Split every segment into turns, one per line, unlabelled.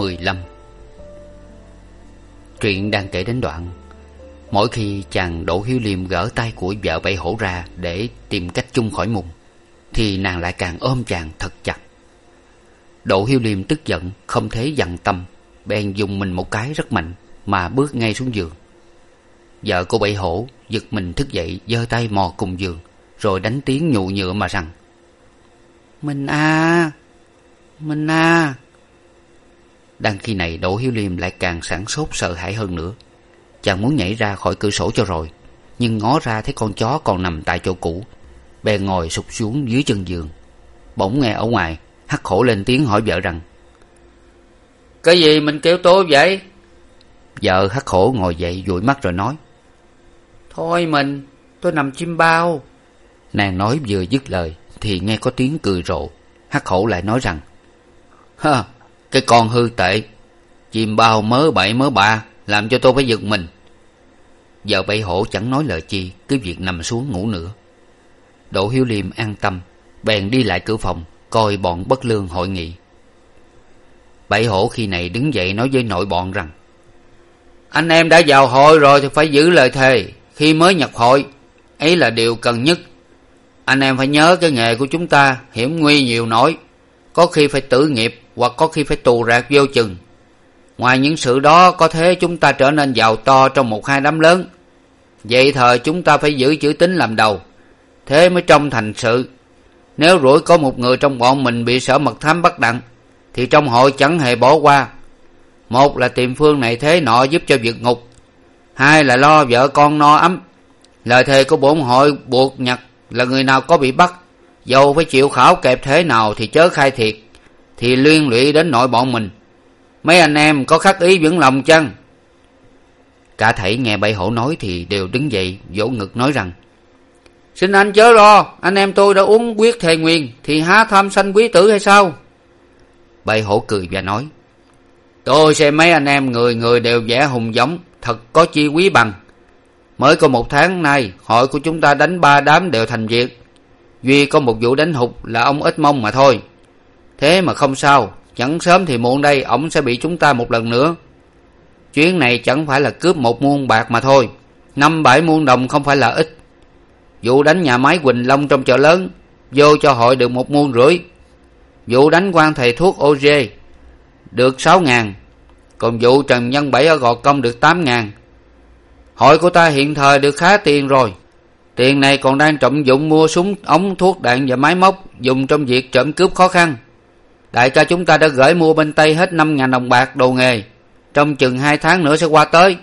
Tập mười lăm. Truyện đang kể đến đoạn, mỗi khi chàng đỗ hiếu liêm gỡ tay của vợ bay hổ ra để tìm cách chung khỏi mùng, thì nàng lại càng ôm chàng thật chặt. Đỗ hiếu liêm tức giận, không thể dằn tâm, bèn dùng mình một cái rất mạnh mà bước ngay xuống giường. Vợ của bảy hổ giật mình thức dậy, giơ tay mò cùng giường, rồi đánh tiếng nhụ nhựa mà rằng mình a! Mình a! Đang khi này đỗ hiếu liêm lại càng sảng sốt sợ hãi hơn nữa. Chàng muốn nhảy ra khỏi cửa sổ cho rồi nhưng ngó ra thấy con chó còn nằm tại chỗ cũ. Bèn ngồi sụp xuống dưới chân giường. Bỗng nghe ở ngoài hắt khổ lên tiếng hỏi vợ rằng
cái gì mình kêu tôi vậy?
Vợ hắt khổ ngồi dậy dụi mắt rồi nói
thôi mình tôi nằm chim bao.
Nàng nói vừa dứt lời thì nghe có tiếng cười rộ. Hắt khổ lại nói rằng hơ cái con hư tệ, chim bao mớ bậy mớ ba, làm cho tôi phải giật mình. Giờ bảy hổ chẳng nói lời chi, cứ việc nằm xuống ngủ nữa. Đỗ hiếu liêm an tâm, bèn đi lại cửa phòng, coi bọn bất lương hội nghị. Bảy hổ khi này đứng dậy nói với nội bọn rằng,
anh em đã vào hội rồi thì phải giữ lời thề, khi mới nhập hội, ấy là điều cần nhất. Anh em phải nhớ cái nghề của chúng ta, hiểm nguy nhiều nổi có khi phải tử nghiệp hoặc có khi phải tù rạc vô chừng. Ngoài những sự đó, có thế chúng ta trở nên giàu to trong một hai đám lớn. Vậy thời chúng ta phải giữ chữ tín làm đầu. Thế mới trông thành sự. Nếu rủi có một người trong bọn mình bị sở mật thám bắt đặng, thì trong hội chẳng hề bỏ qua. Một là tìm phương này thế nọ giúp cho việc ngục. Hai là lo vợ con no ấm. Lời thề của bổn hội buộc nhặt là người nào có bị bắt, dầu phải chịu khảo kẹp thế nào thì chớ khai thiệt thì liên lụy đến nội bọn mình. Mấy anh em có khắc ý vững lòng chăng?
Cả thảy nghe bảy hổ nói thì đều đứng dậy, vỗ ngực nói rằng,
xin anh chớ lo, anh em tôi đã uống quyết thề nguyền thì há tham sanh quý tử hay sao?
Bảy hổ cười và nói,
tôi xem mấy anh em người người đều vẻ hùng giống, thật có chi quý bằng. Mới có một tháng nay, hội của chúng ta đánh ba đám đều thành việc. Duy có một vụ đánh hụt là ông ít mong mà thôi thế mà không sao, chẳng sớm thì muộn đây, ổng sẽ bị chúng ta một lần nữa. Chuyến này chẳng phải là cướp một muôn bạc mà thôi. Năm bảy muôn đồng không phải là ít. Vụ đánh nhà máy quỳnh long trong chợ lớn, vô cho hội được một muôn rưỡi. Vụ đánh quan thầy thuốc ô dê được sáu ngàn. Còn vụ trần nhân bảy ở gò công được tám ngàn. Hội của ta hiện thời được khá tiền rồi. Tiền này còn đang trọng dụng mua súng, ống, thuốc đạn và máy móc dùng trong việc trận cướp khó khăn đại ca chúng ta đã gửi mua bên tây hết năm ngàn đồng bạc đồ nghề. Trong chừng hai tháng nữa sẽ qua tới.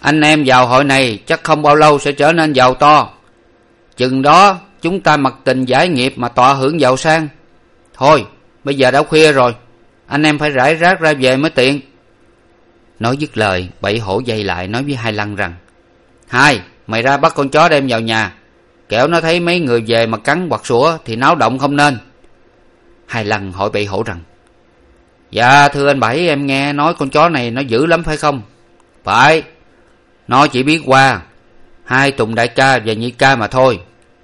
Anh em vào hội này chắc không bao lâu sẽ trở nên giàu to. Chừng đó, chúng ta mặc tình giải nghiệp mà tọa hưởng giàu sang. Thôi, bây giờ đã khuya rồi. Anh em phải rải rác ra về mới tiện.
Nói dứt lời, bảy hổ dây lại nói với hai lăng rằng,
hai, mày ra bắt con chó đem vào nhà. Kẻo nó thấy mấy người về mà cắn hoặc sủa thì náo động không nên
hai lăng hỏi bảy hổ rằng
dạ thưa anh bảy, em nghe nói con chó này nó dữ lắm phải không? Phải. Nó chỉ biết qua hai tùng đại ca và nhị ca mà thôi.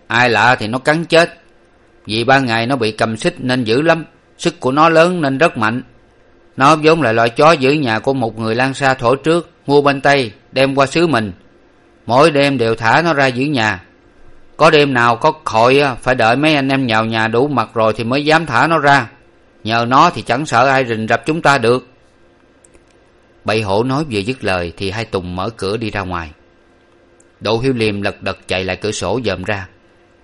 Ai lạ thì nó cắn chết. Vì ban ngày nó bị cầm xích nên dữ lắm. Sức của nó lớn nên rất mạnh. Nó vốn là loại chó giữ nhà của một người lang xa thổ trước, mua bên tây, đem qua xứ mình. Mỗi đêm đều thả nó ra giữ nhà có đêm nào có khội à, phải đợi mấy anh em nhào nhà đủ mặt rồi thì mới dám thả nó ra. Nhờ nó thì chẳng sợ ai rình rập chúng ta được.
Bậy hổ nói vừa dứt lời thì hai tùng mở cửa đi ra ngoài. Đỗ hiếu liêm lật đật chạy lại cửa sổ dòm ra.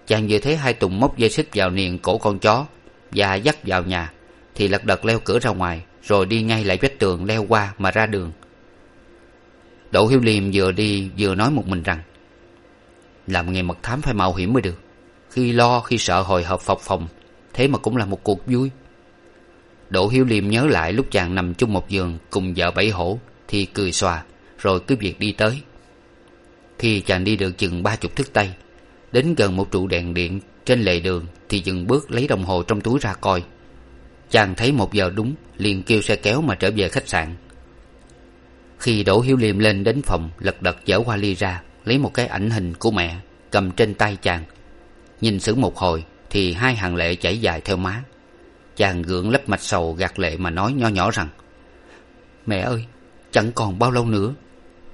Chàng vừa thấy hai tùng móc dây xích vào niềng cổ con chó và dắt vào nhà thì lật đật leo cửa ra ngoài, rồi đi ngay lại vách tường leo qua mà ra đường. Đỗ hiếu liêm vừa đi vừa nói một mình rằng làm nghề mật thám phải mạo hiểm mới được. Khi lo, khi sợ hồi hộp phập phồng, thế mà cũng là một cuộc vui. Đỗ hiếu liêm nhớ lại lúc chàng nằm chung một giường cùng vợ bảy hổ, thì cười xòa, rồi cứ việc đi tới. Khi chàng đi được chừng ba chục thước tây, đến gần một trụ đèn điện trên lề đường thì dừng bước lấy đồng hồ trong túi ra coi. Chàng thấy một giờ đúng, liền kêu xe kéo mà trở về khách sạn. Khi đỗ hiếu liêm lên đến phòng, lật đật dở hoa ly ra lấy một cái ảnh hình của mẹ, cầm trên tay chàng. Nhìn sững một hồi thì hai hàng lệ chảy dài theo má. Chàng gượng lấp mạch sầu gạt lệ mà nói nho nhỏ rằng, mẹ ơi, chẳng còn bao lâu nữa,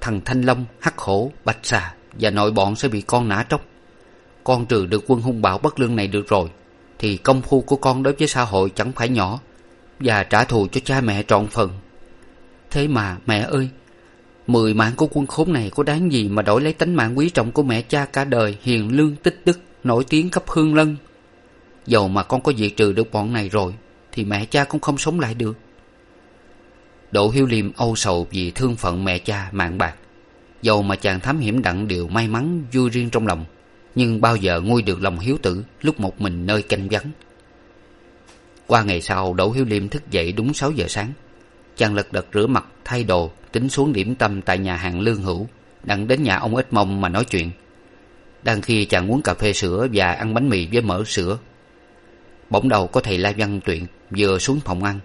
thằng thanh long, hắc hổ, bạch xà và nội bọn sẽ bị con nã tróc. Con trừ được quân hung bạo bất lương này được rồi, thì công phu của con đối với xã hội chẳng phải nhỏ và trả thù cho cha mẹ trọn phần. Thế mà, mẹ ơi mười mạng của quân khốn này có đáng gì mà đổi lấy tánh mạng quý trọng của mẹ cha cả đời, hiền lương, tích đức, nổi tiếng khắp hương lân? Dầu mà con có diệt trừ được bọn này rồi, thì mẹ cha cũng không sống lại được. Đỗ hiếu liêm âu sầu vì thương phận mẹ cha, mạng bạc. Dầu mà chàng thám hiểm đặng điều may mắn, vui riêng trong lòng, nhưng bao giờ nguôi được lòng hiếu tử lúc một mình nơi canh vắng? Qua ngày sau, đỗ hiếu liêm thức dậy đúng sáu giờ sáng. Chàng lật đật rửa mặt, thay đồ tính xuống điểm tâm tại nhà hàng lương hữu, đặng đến nhà ông ít mông mà nói chuyện. Đang khi chàng uống cà phê sữa và ăn bánh mì với mỡ sữa, bỗng đầu có thầy la văn tuyệt vừa xuống phòng ăn.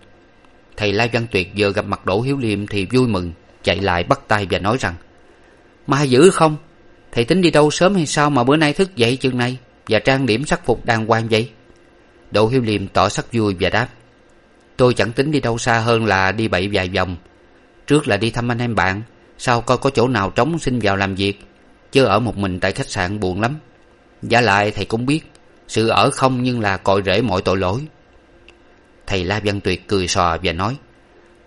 Thầy la văn tuyệt vừa gặp mặt đỗ hiếu liêm thì vui mừng, chạy lại bắt tay và nói rằng mai dữ không? Thầy tính đi đâu sớm hay sao mà bữa nay thức dậy chừng này và trang điểm sắc phục đàng hoàng vậy? Đỗ hiếu liêm tỏ sắc vui và đáp, tôi chẳng tính đi đâu xa hơn là đi bậy vài vòng trước là đi thăm anh em bạn, sau coi có chỗ nào trống xin vào làm việc. Chứ ở một mình tại khách sạn buồn lắm. Giả lại thầy cũng biết, sự ở không nhưng là cội rễ mọi tội lỗi. Thầy la văn tuyệt cười sò và nói,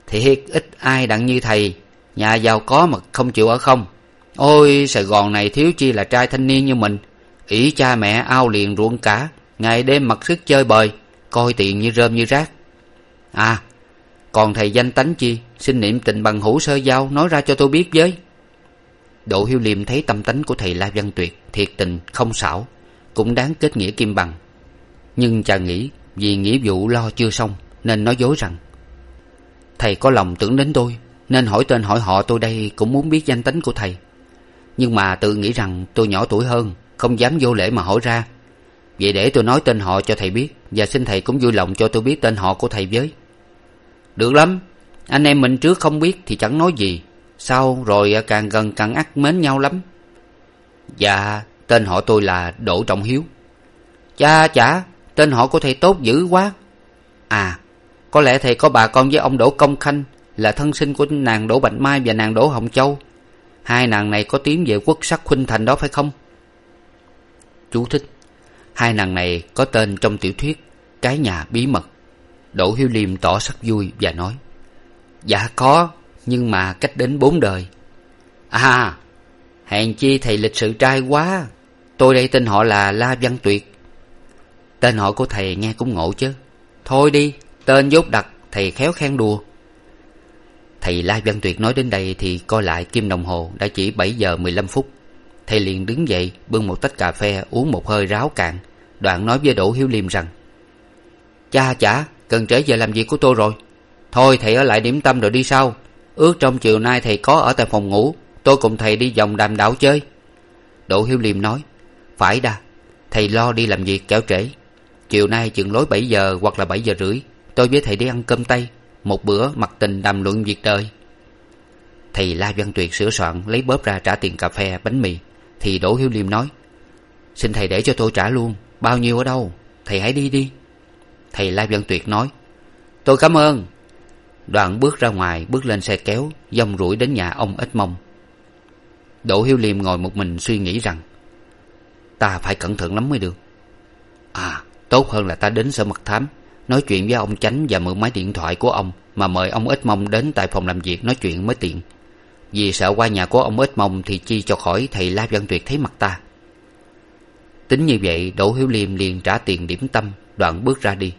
thiệt, ít ai đặng như thầy. Nhà giàu có mà không chịu ở không. Ôi, sài gòn này thiếu chi là trai thanh niên như mình. Ỷ cha mẹ ao liền ruộng cả, ngày đêm mặc sức chơi bời, coi tiền như rơm như rác. À còn thầy danh tánh chi? Xin niệm tình bằng hữu sơ giao, nói ra cho tôi biết với. Đỗ hiếu liêm thấy tâm tánh của thầy la văn tuyệt thiệt tình, không xảo, cũng đáng kết nghĩa kim bằng. Nhưng chàng nghĩ, vì nghĩa vụ lo chưa xong, nên nói dối rằng, thầy có lòng tưởng đến tôi, nên hỏi tên hỏi họ tôi đây cũng muốn biết danh tính của thầy. Nhưng mà tự nghĩ rằng tôi nhỏ tuổi hơn, không dám vô lễ mà hỏi ra. Vậy để tôi nói tên họ cho thầy biết, và xin thầy cũng vui lòng cho tôi biết tên họ của thầy với. Được lắm anh em mình trước không biết thì chẳng nói gì. Sau rồi à, càng gần càng ắt mến nhau lắm. Dạ tên họ tôi là đỗ trọng hiếu. Cha, chả, tên họ của thầy tốt dữ quá. À có lẽ thầy có bà con với ông đỗ công khanh là thân sinh của nàng đỗ bạch mai và nàng đỗ hồng châu. Hai nàng này có tiếng về quốc sắc khuynh thành đó phải không? Chú thích, hai nàng này có tên trong tiểu thuyết cái nhà bí mật. Đỗ hiếu liêm tỏ sắc vui và nói dạ có, nhưng mà cách đến bốn đời. À hèn chi thầy lịch sự trai quá. Tôi đây tên họ là la văn tuyệt. Tên họ của thầy nghe cũng ngộ chứ. Thôi đi, tên dốt đặt thầy khéo khen đùa. Thầy la văn tuyệt nói đến đây thì coi lại kim đồng hồ, đã chỉ bảy giờ mười lăm phút. Thầy liền đứng dậy, bưng một tách cà phê, uống một hơi ráo cạn. Đoạn nói với đỗ hiếu liêm rằng, cha chả, cần trễ giờ làm việc của tôi rồi thôi thầy ở lại điểm tâm rồi đi sau. Ước trong chiều nay thầy có ở tại phòng ngủ. Tôi cùng thầy đi vòng đàm đảo chơi. Đỗ hiếu liêm nói, phải đa, thầy lo đi làm việc kẻo trễ. Chiều nay chừng lối bảy giờ hoặc là bảy giờ rưỡi, tôi với thầy đi ăn cơm tây, một bữa mặc tình đàm luận việc đời. Thầy la văn tuyệt sửa soạn lấy bóp ra trả tiền cà phê, bánh mì. Thì đỗ hiếu liêm nói, xin thầy để cho tôi trả luôn, bao nhiêu ở đâu, thầy hãy đi đi. Thầy la văn tuyệt nói, tôi cảm ơn đoạn bước ra ngoài, bước lên xe kéo dông rủi đến nhà ông ít mông. Đỗ hiếu liêm ngồi một mình suy nghĩ rằng, ta phải cẩn thận lắm mới được. À tốt hơn là ta đến sở mật thám, nói chuyện với ông chánh và mượn máy điện thoại của ông mà mời ông ít mông đến tại phòng làm việc nói chuyện mới tiện. Vì sợ qua nhà của ông ít mông thì chi cho khỏi thầy la văn tuyệt thấy mặt ta. Tính như vậy, đỗ hiếu liêm liền trả tiền điểm tâm, đoạn bước ra đi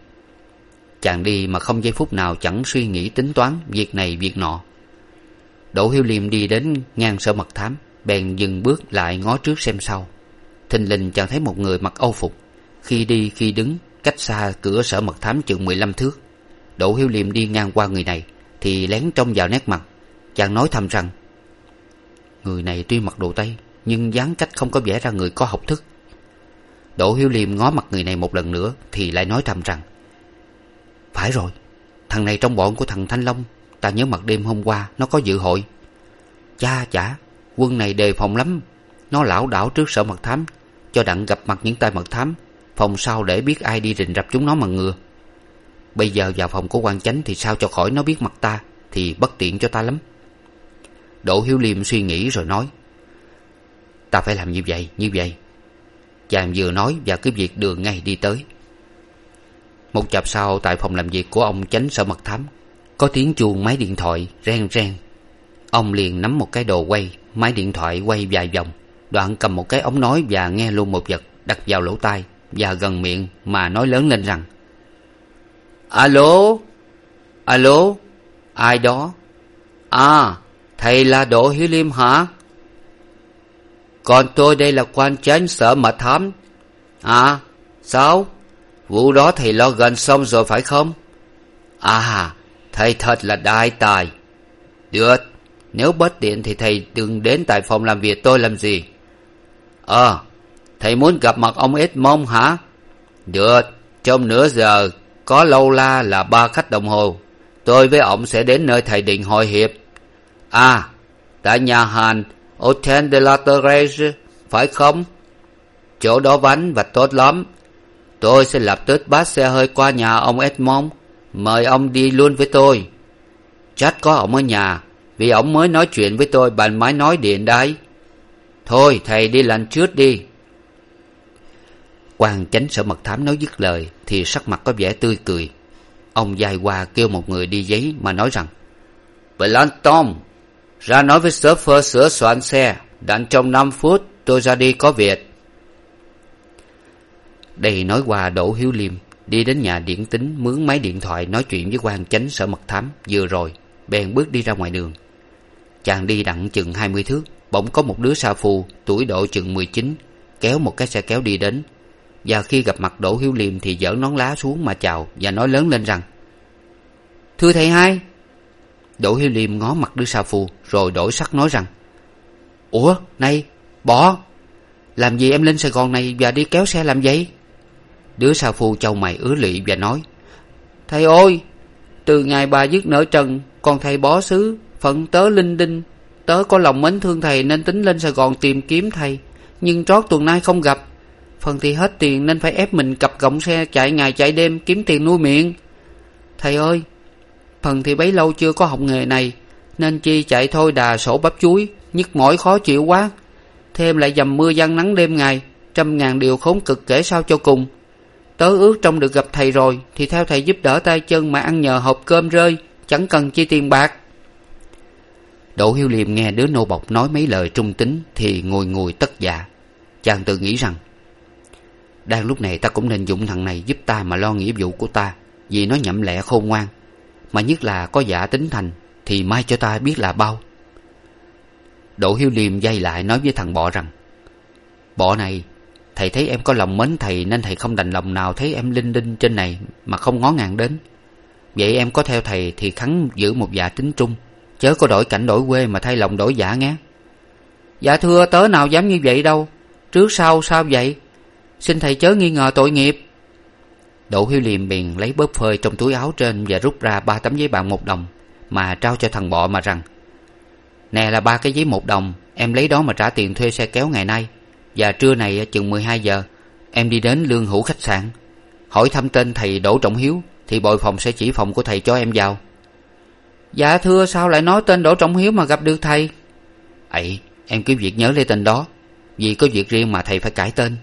chàng đi mà không giây phút nào chẳng suy nghĩ tính toán việc này việc nọ. Đỗ hiếu liêm đi đến ngang sở mật thám, bèn dừng bước lại ngó trước xem sau. Thình lình chàng thấy một người mặc âu phục. Khi đi, khi đứng, cách xa cửa sở mật thám chừng mười lăm thước. Đỗ hiếu liêm đi ngang qua người này, thì lén trông vào nét mặt. Chàng nói thầm rằng, người này tuy mặc đồ tây, nhưng dáng cách không có vẻ ra người có học thức. Đỗ hiếu liêm ngó mặt người này một lần nữa, thì lại nói thầm rằng phải rồi, thằng này trong bọn của thằng thanh long, ta nhớ mặt đêm hôm qua, nó có dự hội. Cha chả, quân này đề phòng lắm. Nó lảo đảo trước sở mật thám, cho đặng gặp mặt những tay mật thám, phòng sau để biết ai đi rình rập chúng nó mà ngừa. Bây giờ vào phòng của quan chánh thì sao cho khỏi nó biết mặt ta, thì bất tiện cho ta lắm. Đỗ hiếu liêm suy nghĩ rồi nói, ta phải làm như vậy như vậy. Chàng vừa nói và cứ việc đường ngay đi tới một chập sau, tại phòng làm việc của ông chánh sở mật thám, có tiếng chuông máy điện thoại reng reng. Ông liền nắm một cái đồ quay, máy điện thoại quay vài vòng, đoạn cầm một cái ống nói và nghe luôn một vật đặt vào lỗ tai và gần miệng mà nói lớn lên rằng, alo? Alo? Ai đó? À thầy là đỗ hiếu liêm hả? Còn tôi đây là quan chánh sở mật thám. À sao? Vụ đó thầy lo gần xong rồi phải không? À thầy thật là đại tài. Được, nếu bất tiện thì thầy đừng đến tại phòng làm việc tôi làm gì? Ờ thầy muốn gặp mặt ông Edmond hả? Được, trong nửa giờ, có lâu la là ba khách đồng hồ. Tôi với ông sẽ đến nơi thầy định hội hiệp. À tại nhà hàng hotel de la Therese phải không? Chỗ đó vắng và tốt lắm tôi sẽ lập tức bắt xe hơi qua nhà ông edmond. Mời ông đi luôn với tôi. Chắc có ông ở nhà, vì ông mới nói chuyện với tôi bằng máy nói điện đấy. Thôi, thầy đi lần trước đi. Quan chánh sở mật thám nói dứt lời, thì sắc mặt có vẻ tươi cười. Ông dài qua kêu một người đi giấy mà nói rằng Tom, ra nói với shopper sửa soạn xe đặng trong năm phút tôi ra đi có việc đây nói qua đỗ hiếu liêm, đi đến nhà điển tính, mướn máy điện thoại nói chuyện với quan chánh sở mật thám. Vừa rồi, bèn bước đi ra ngoài đường. Chàng đi đặng chừng hai mươi thước, bỗng có một đứa sa phu tuổi độ chừng mười chín, kéo một cái xe kéo đi đến. Và khi gặp mặt đỗ hiếu liêm thì giở nón lá xuống mà chào và nói lớn lên rằng, thưa thầy hai. Đỗ hiếu liêm ngó mặt đứa sa phu rồi đổi sắc nói rằng, ủa, này bỏ làm gì em lên sài gòn này và đi kéo xe làm vậy đứa sa phu châu mày ứa lị và nói, thầy ôi từ ngày bà dứt nở trần, còn thầy bó xứ, phận tớ linh đinh. Tớ có lòng mến thương thầy nên tính lên sài gòn tìm kiếm thầy, nhưng trót tuần nay không gặp. Phần thì hết tiền nên phải ép mình cặp gọng xe chạy ngày chạy đêm kiếm tiền nuôi miệng. Thầy ơi, phần thì bấy lâu chưa có học nghề này, nên chi chạy thôi đà sổ bắp chuối, nhức mỏi khó chịu quá. Thêm lại dầm mưa giăng nắng đêm ngày, trăm ngàn điều khốn cực kể sao cho cùng tớ ước trong được gặp thầy rồi, thì theo thầy giúp đỡ tay chân mà ăn nhờ hộp cơm rơi, chẳng cần chi tiền bạc. Đỗ hiếu liêm nghe đứa nô bộc nói mấy lời trung tính thì ngồi ngồi tất dạ. Chàng tự nghĩ rằng, đang lúc này ta cũng nên dụng thằng này giúp ta mà lo nghĩa vụ của ta, vì nó nhậm lẹ khôn ngoan. Mà nhất là có dạ tính thành, thì mai cho ta biết là bao. Đỗ hiếu liêm dây lại nói với thằng bọ rằng, bọ này thầy thấy em có lòng mến thầy nên thầy không đành lòng nào thấy em linh đinh trên này mà không ngó ngàng đến. Vậy em có theo thầy thì khắn giữ một dạ tính trung. Chớ có đổi cảnh đổi quê mà thay lòng đổi dạ nghe. Dạ thưa, tớ nào dám như vậy đâu. Trước sau sao vậy? Xin thầy chớ nghi ngờ tội nghiệp. Đỗ hiếu liêm bèn lấy bóp phơi trong túi áo trên và rút ra ba tấm giấy bạc một đồng mà trao cho thằng bọ mà rằng, nè là ba cái giấy một đồng, em lấy đó mà trả tiền thuê xe kéo ngày nay và trưa này ờ, chừng mười hai giờ, em đi đến lương hữu khách sạn. Hỏi thăm tên thầy đỗ trọng hiếu, thì bồi phòng sẽ chỉ phòng của thầy cho em vào. Dạ thưa, sao lại nói tên đỗ trọng hiếu mà gặp được thầy? Ấy, em cứ việc nhớ lấy tên đó, vì có việc riêng mà thầy phải cải tên.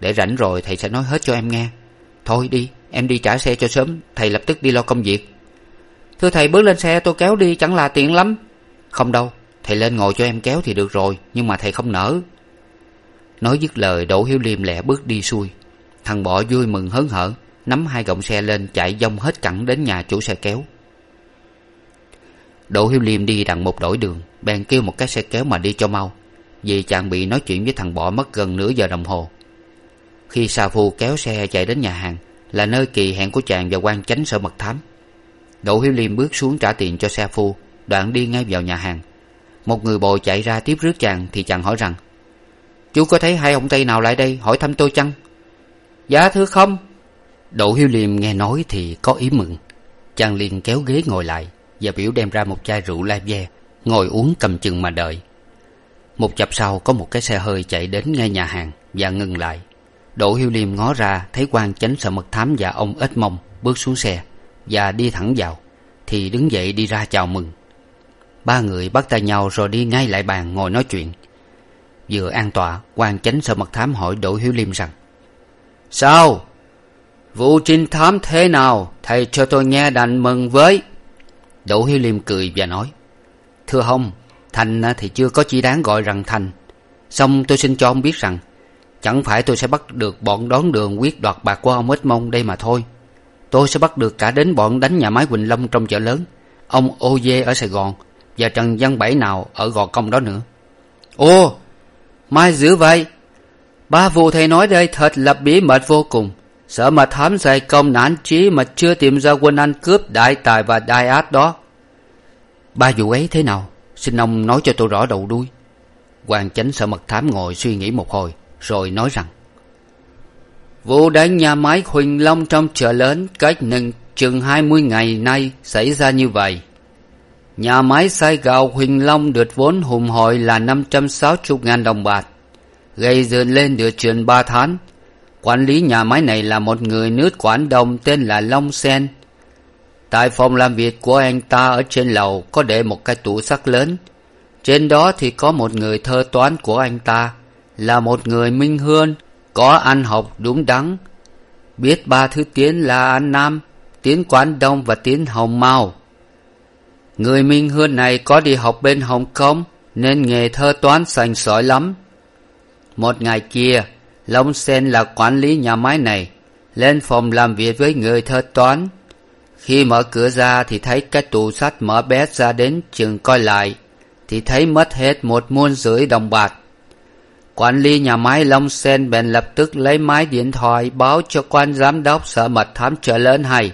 Để rảnh rồi thầy sẽ nói hết cho em nghe. Thôi đi, em đi trả xe cho sớm, thầy lập tức đi lo công việc. Thưa thầy, bước lên xe tôi kéo đi, chẳng là tiện lắm. Không đâu, thầy lên ngồi cho em kéo thì được rồi, nhưng mà thầy không nỡ nói dứt lời, đỗ hiếu liêm lẹ bước đi xuôi. Thằng bọ vui mừng hớn hở, nắm hai gọng xe lên, chạy dông hết cẳng đến nhà chủ xe kéo. Đỗ hiếu liêm đi đằng một đổi đường, bèn kêu một cái xe kéo mà đi cho mau, vì chàng bị nói chuyện với thằng bọ mất gần nửa giờ đồng hồ. Khi sa phu kéo xe chạy đến nhà hàng, là nơi kỳ hẹn của chàng và quan chánh sở mật thám. Đỗ hiếu liêm bước xuống trả tiền cho xe phu, đoạn đi ngay vào nhà hàng. Một người bồ chạy ra tiếp rước chàng thì chàng hỏi rằng chú có thấy hai ông tây nào lại đây hỏi thăm tôi chăng?
Dạ thưa không.
Đỗ hiếu liêm nghe nói thì có ý mừng. Chàng liền kéo ghế ngồi lại và biểu đem ra một chai rượu lai ve, ngồi uống cầm chừng mà đợi. Một chập sau, có một cái xe hơi chạy đến ngay nhà hàng và ngừng lại. Đỗ hiếu liêm ngó ra, thấy quan chánh sợ mật thám và ông ếch mông bước xuống xe và đi thẳng vào, thì đứng dậy đi ra chào mừng. Ba người bắt tay nhau rồi đi ngay lại bàn ngồi nói chuyện vừa an tọa, quan chánh sợ mật thám hỏi đỗ hiếu liêm rằng,
sao? Vụ trinh thám thế nào? Thầy cho tôi nghe đành mừng với.
Đỗ hiếu liêm cười và nói, thưa ông, thành à, thì chưa có chi đáng gọi rằng thành. Song tôi xin cho ông biết rằng, chẳng phải tôi sẽ bắt được bọn đón đường quyết đoạt bạc của ông ích mông đây mà thôi. Tôi sẽ bắt được cả đến bọn đánh nhà máy quỳnh long trong chợ lớn, ông ô dê ở sài gòn và trần văn bảy nào ở gò công đó nữa.
Ô mai dữ vậy ba vụ thầy nói đây thật là bí mật vô cùng. Sợ mà thám dày công nản trí mà chưa tìm ra quân ăn cướp đại tài và đại ác đó.
Ba vụ ấy thế nào? Xin ông nói cho tôi rõ đầu đuôi. Quan chánh sợ mật thám ngồi suy nghĩ một hồi, rồi nói rằng,
vụ đánh nhà máy huỳnh long trong chợ lớn cách nừng chừng hai mươi ngày nay xảy ra như vậy nhà máy xay gạo huỳnh long được vốn hùng hội là năm trăm sáu mươi ngàn đồng bạc. Gây dựng lên được chừng ba tháng. Quản lý nhà máy này là một người nước quảng đông tên là long sen. Tại phòng làm việc của anh ta ở trên lầu có để một cái tủ sắt lớn. Trên đó thì có một người thơ toán của anh ta, là một người minh hương, có ăn học đúng đắn. Biết ba thứ tiếng là an nam, tiếng Quảng đông và tiếng hồng mao người minh hương này có đi học bên hồng kông, nên nghề thơ toán sành sỏi lắm. Một ngày kia, long sen là quản lý nhà máy này, lên phòng làm việc với người thơ toán. Khi mở cửa ra thì thấy cái tủ sắt mở bét ra đến chừng coi lại, thì thấy mất hết một muôn rưỡi đồng bạc. Quản lý nhà máy long sen bèn lập tức lấy máy điện thoại báo cho quan giám đốc sở mật thám trở lớn hay.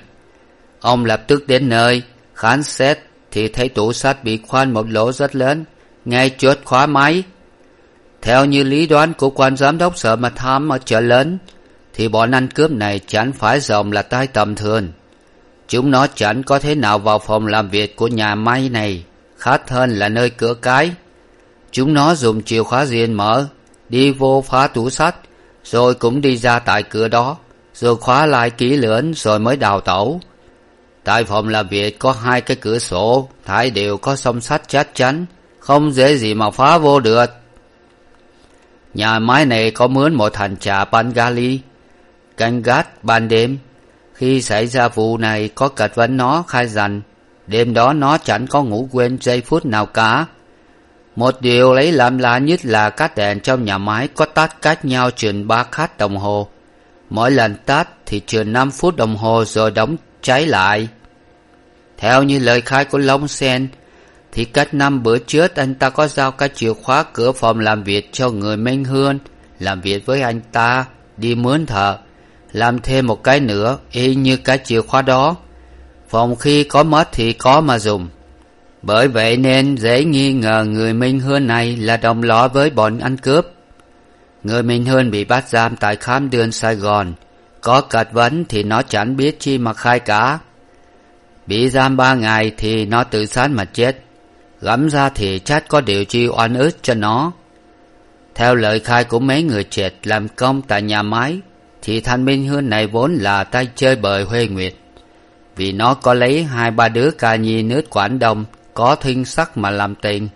Ông lập tức đến nơi, khám xét thì thấy tủ sắt bị khoan một lỗ rất lớn, ngay chốt khóa máy. Theo như lý đoán của quan giám đốc sở mật thám ở chợ lớn, thì bọn ăn cướp này chẳng phải rồng là tay tầm thường. Chúng nó chẳng có thế nào vào phòng làm việc của nhà máy này, khác hơn là nơi cửa cái. Chúng nó dùng chìa khóa riêng mở, đi vô phá tủ sắt, rồi cũng đi ra tại cửa đó, rồi khóa lại kỹ lưỡng rồi mới đào tẩu tại phòng làm việc có hai cái cửa sổ, thải đều có song sắt chắc chắn, không dễ gì mà phá vô được. Nhà máy này có mướn một thằng trà bangali canh gác ban đêm. Khi xảy ra vụ này, có cật vấn nó khai rằng, đêm đó nó chẳng có ngủ quên giây phút nào cả. Một điều lấy làm lạ nhất là các đèn trong nhà máy có tắt cách nhau chừng ba khát đồng hồ. Mỗi lần tắt thì chừng năm phút đồng hồ rồi đóng cháy lại. Theo như lời khai của long sen, thì cách năm bữa trước anh ta có giao cái chìa khóa cửa phòng làm việc cho người minh hương, làm việc với anh ta, đi mướn thợ, làm thêm một cái nữa, y như cái chìa khóa đó. Phòng khi có mất thì có mà dùng. Bởi vậy nên dễ nghi ngờ người minh hương này là đồng lõa với bọn ăn cướp. Người minh hương bị bắt giam tại khám đường sài gòn có cật vấn thì nó chẳng biết chi mà khai cả. Bị giam ba ngày thì nó tự sát mà chết. Gẫm ra thì chắc có điều chi oan ức cho nó. Theo lời khai của mấy người triệt làm công tại nhà máy, thì thanh minh hương này vốn là tay chơi bời huê nguyệt. Vì nó có lấy hai ba đứa ca nhi nước quảng đông có thinh sắc mà làm tình,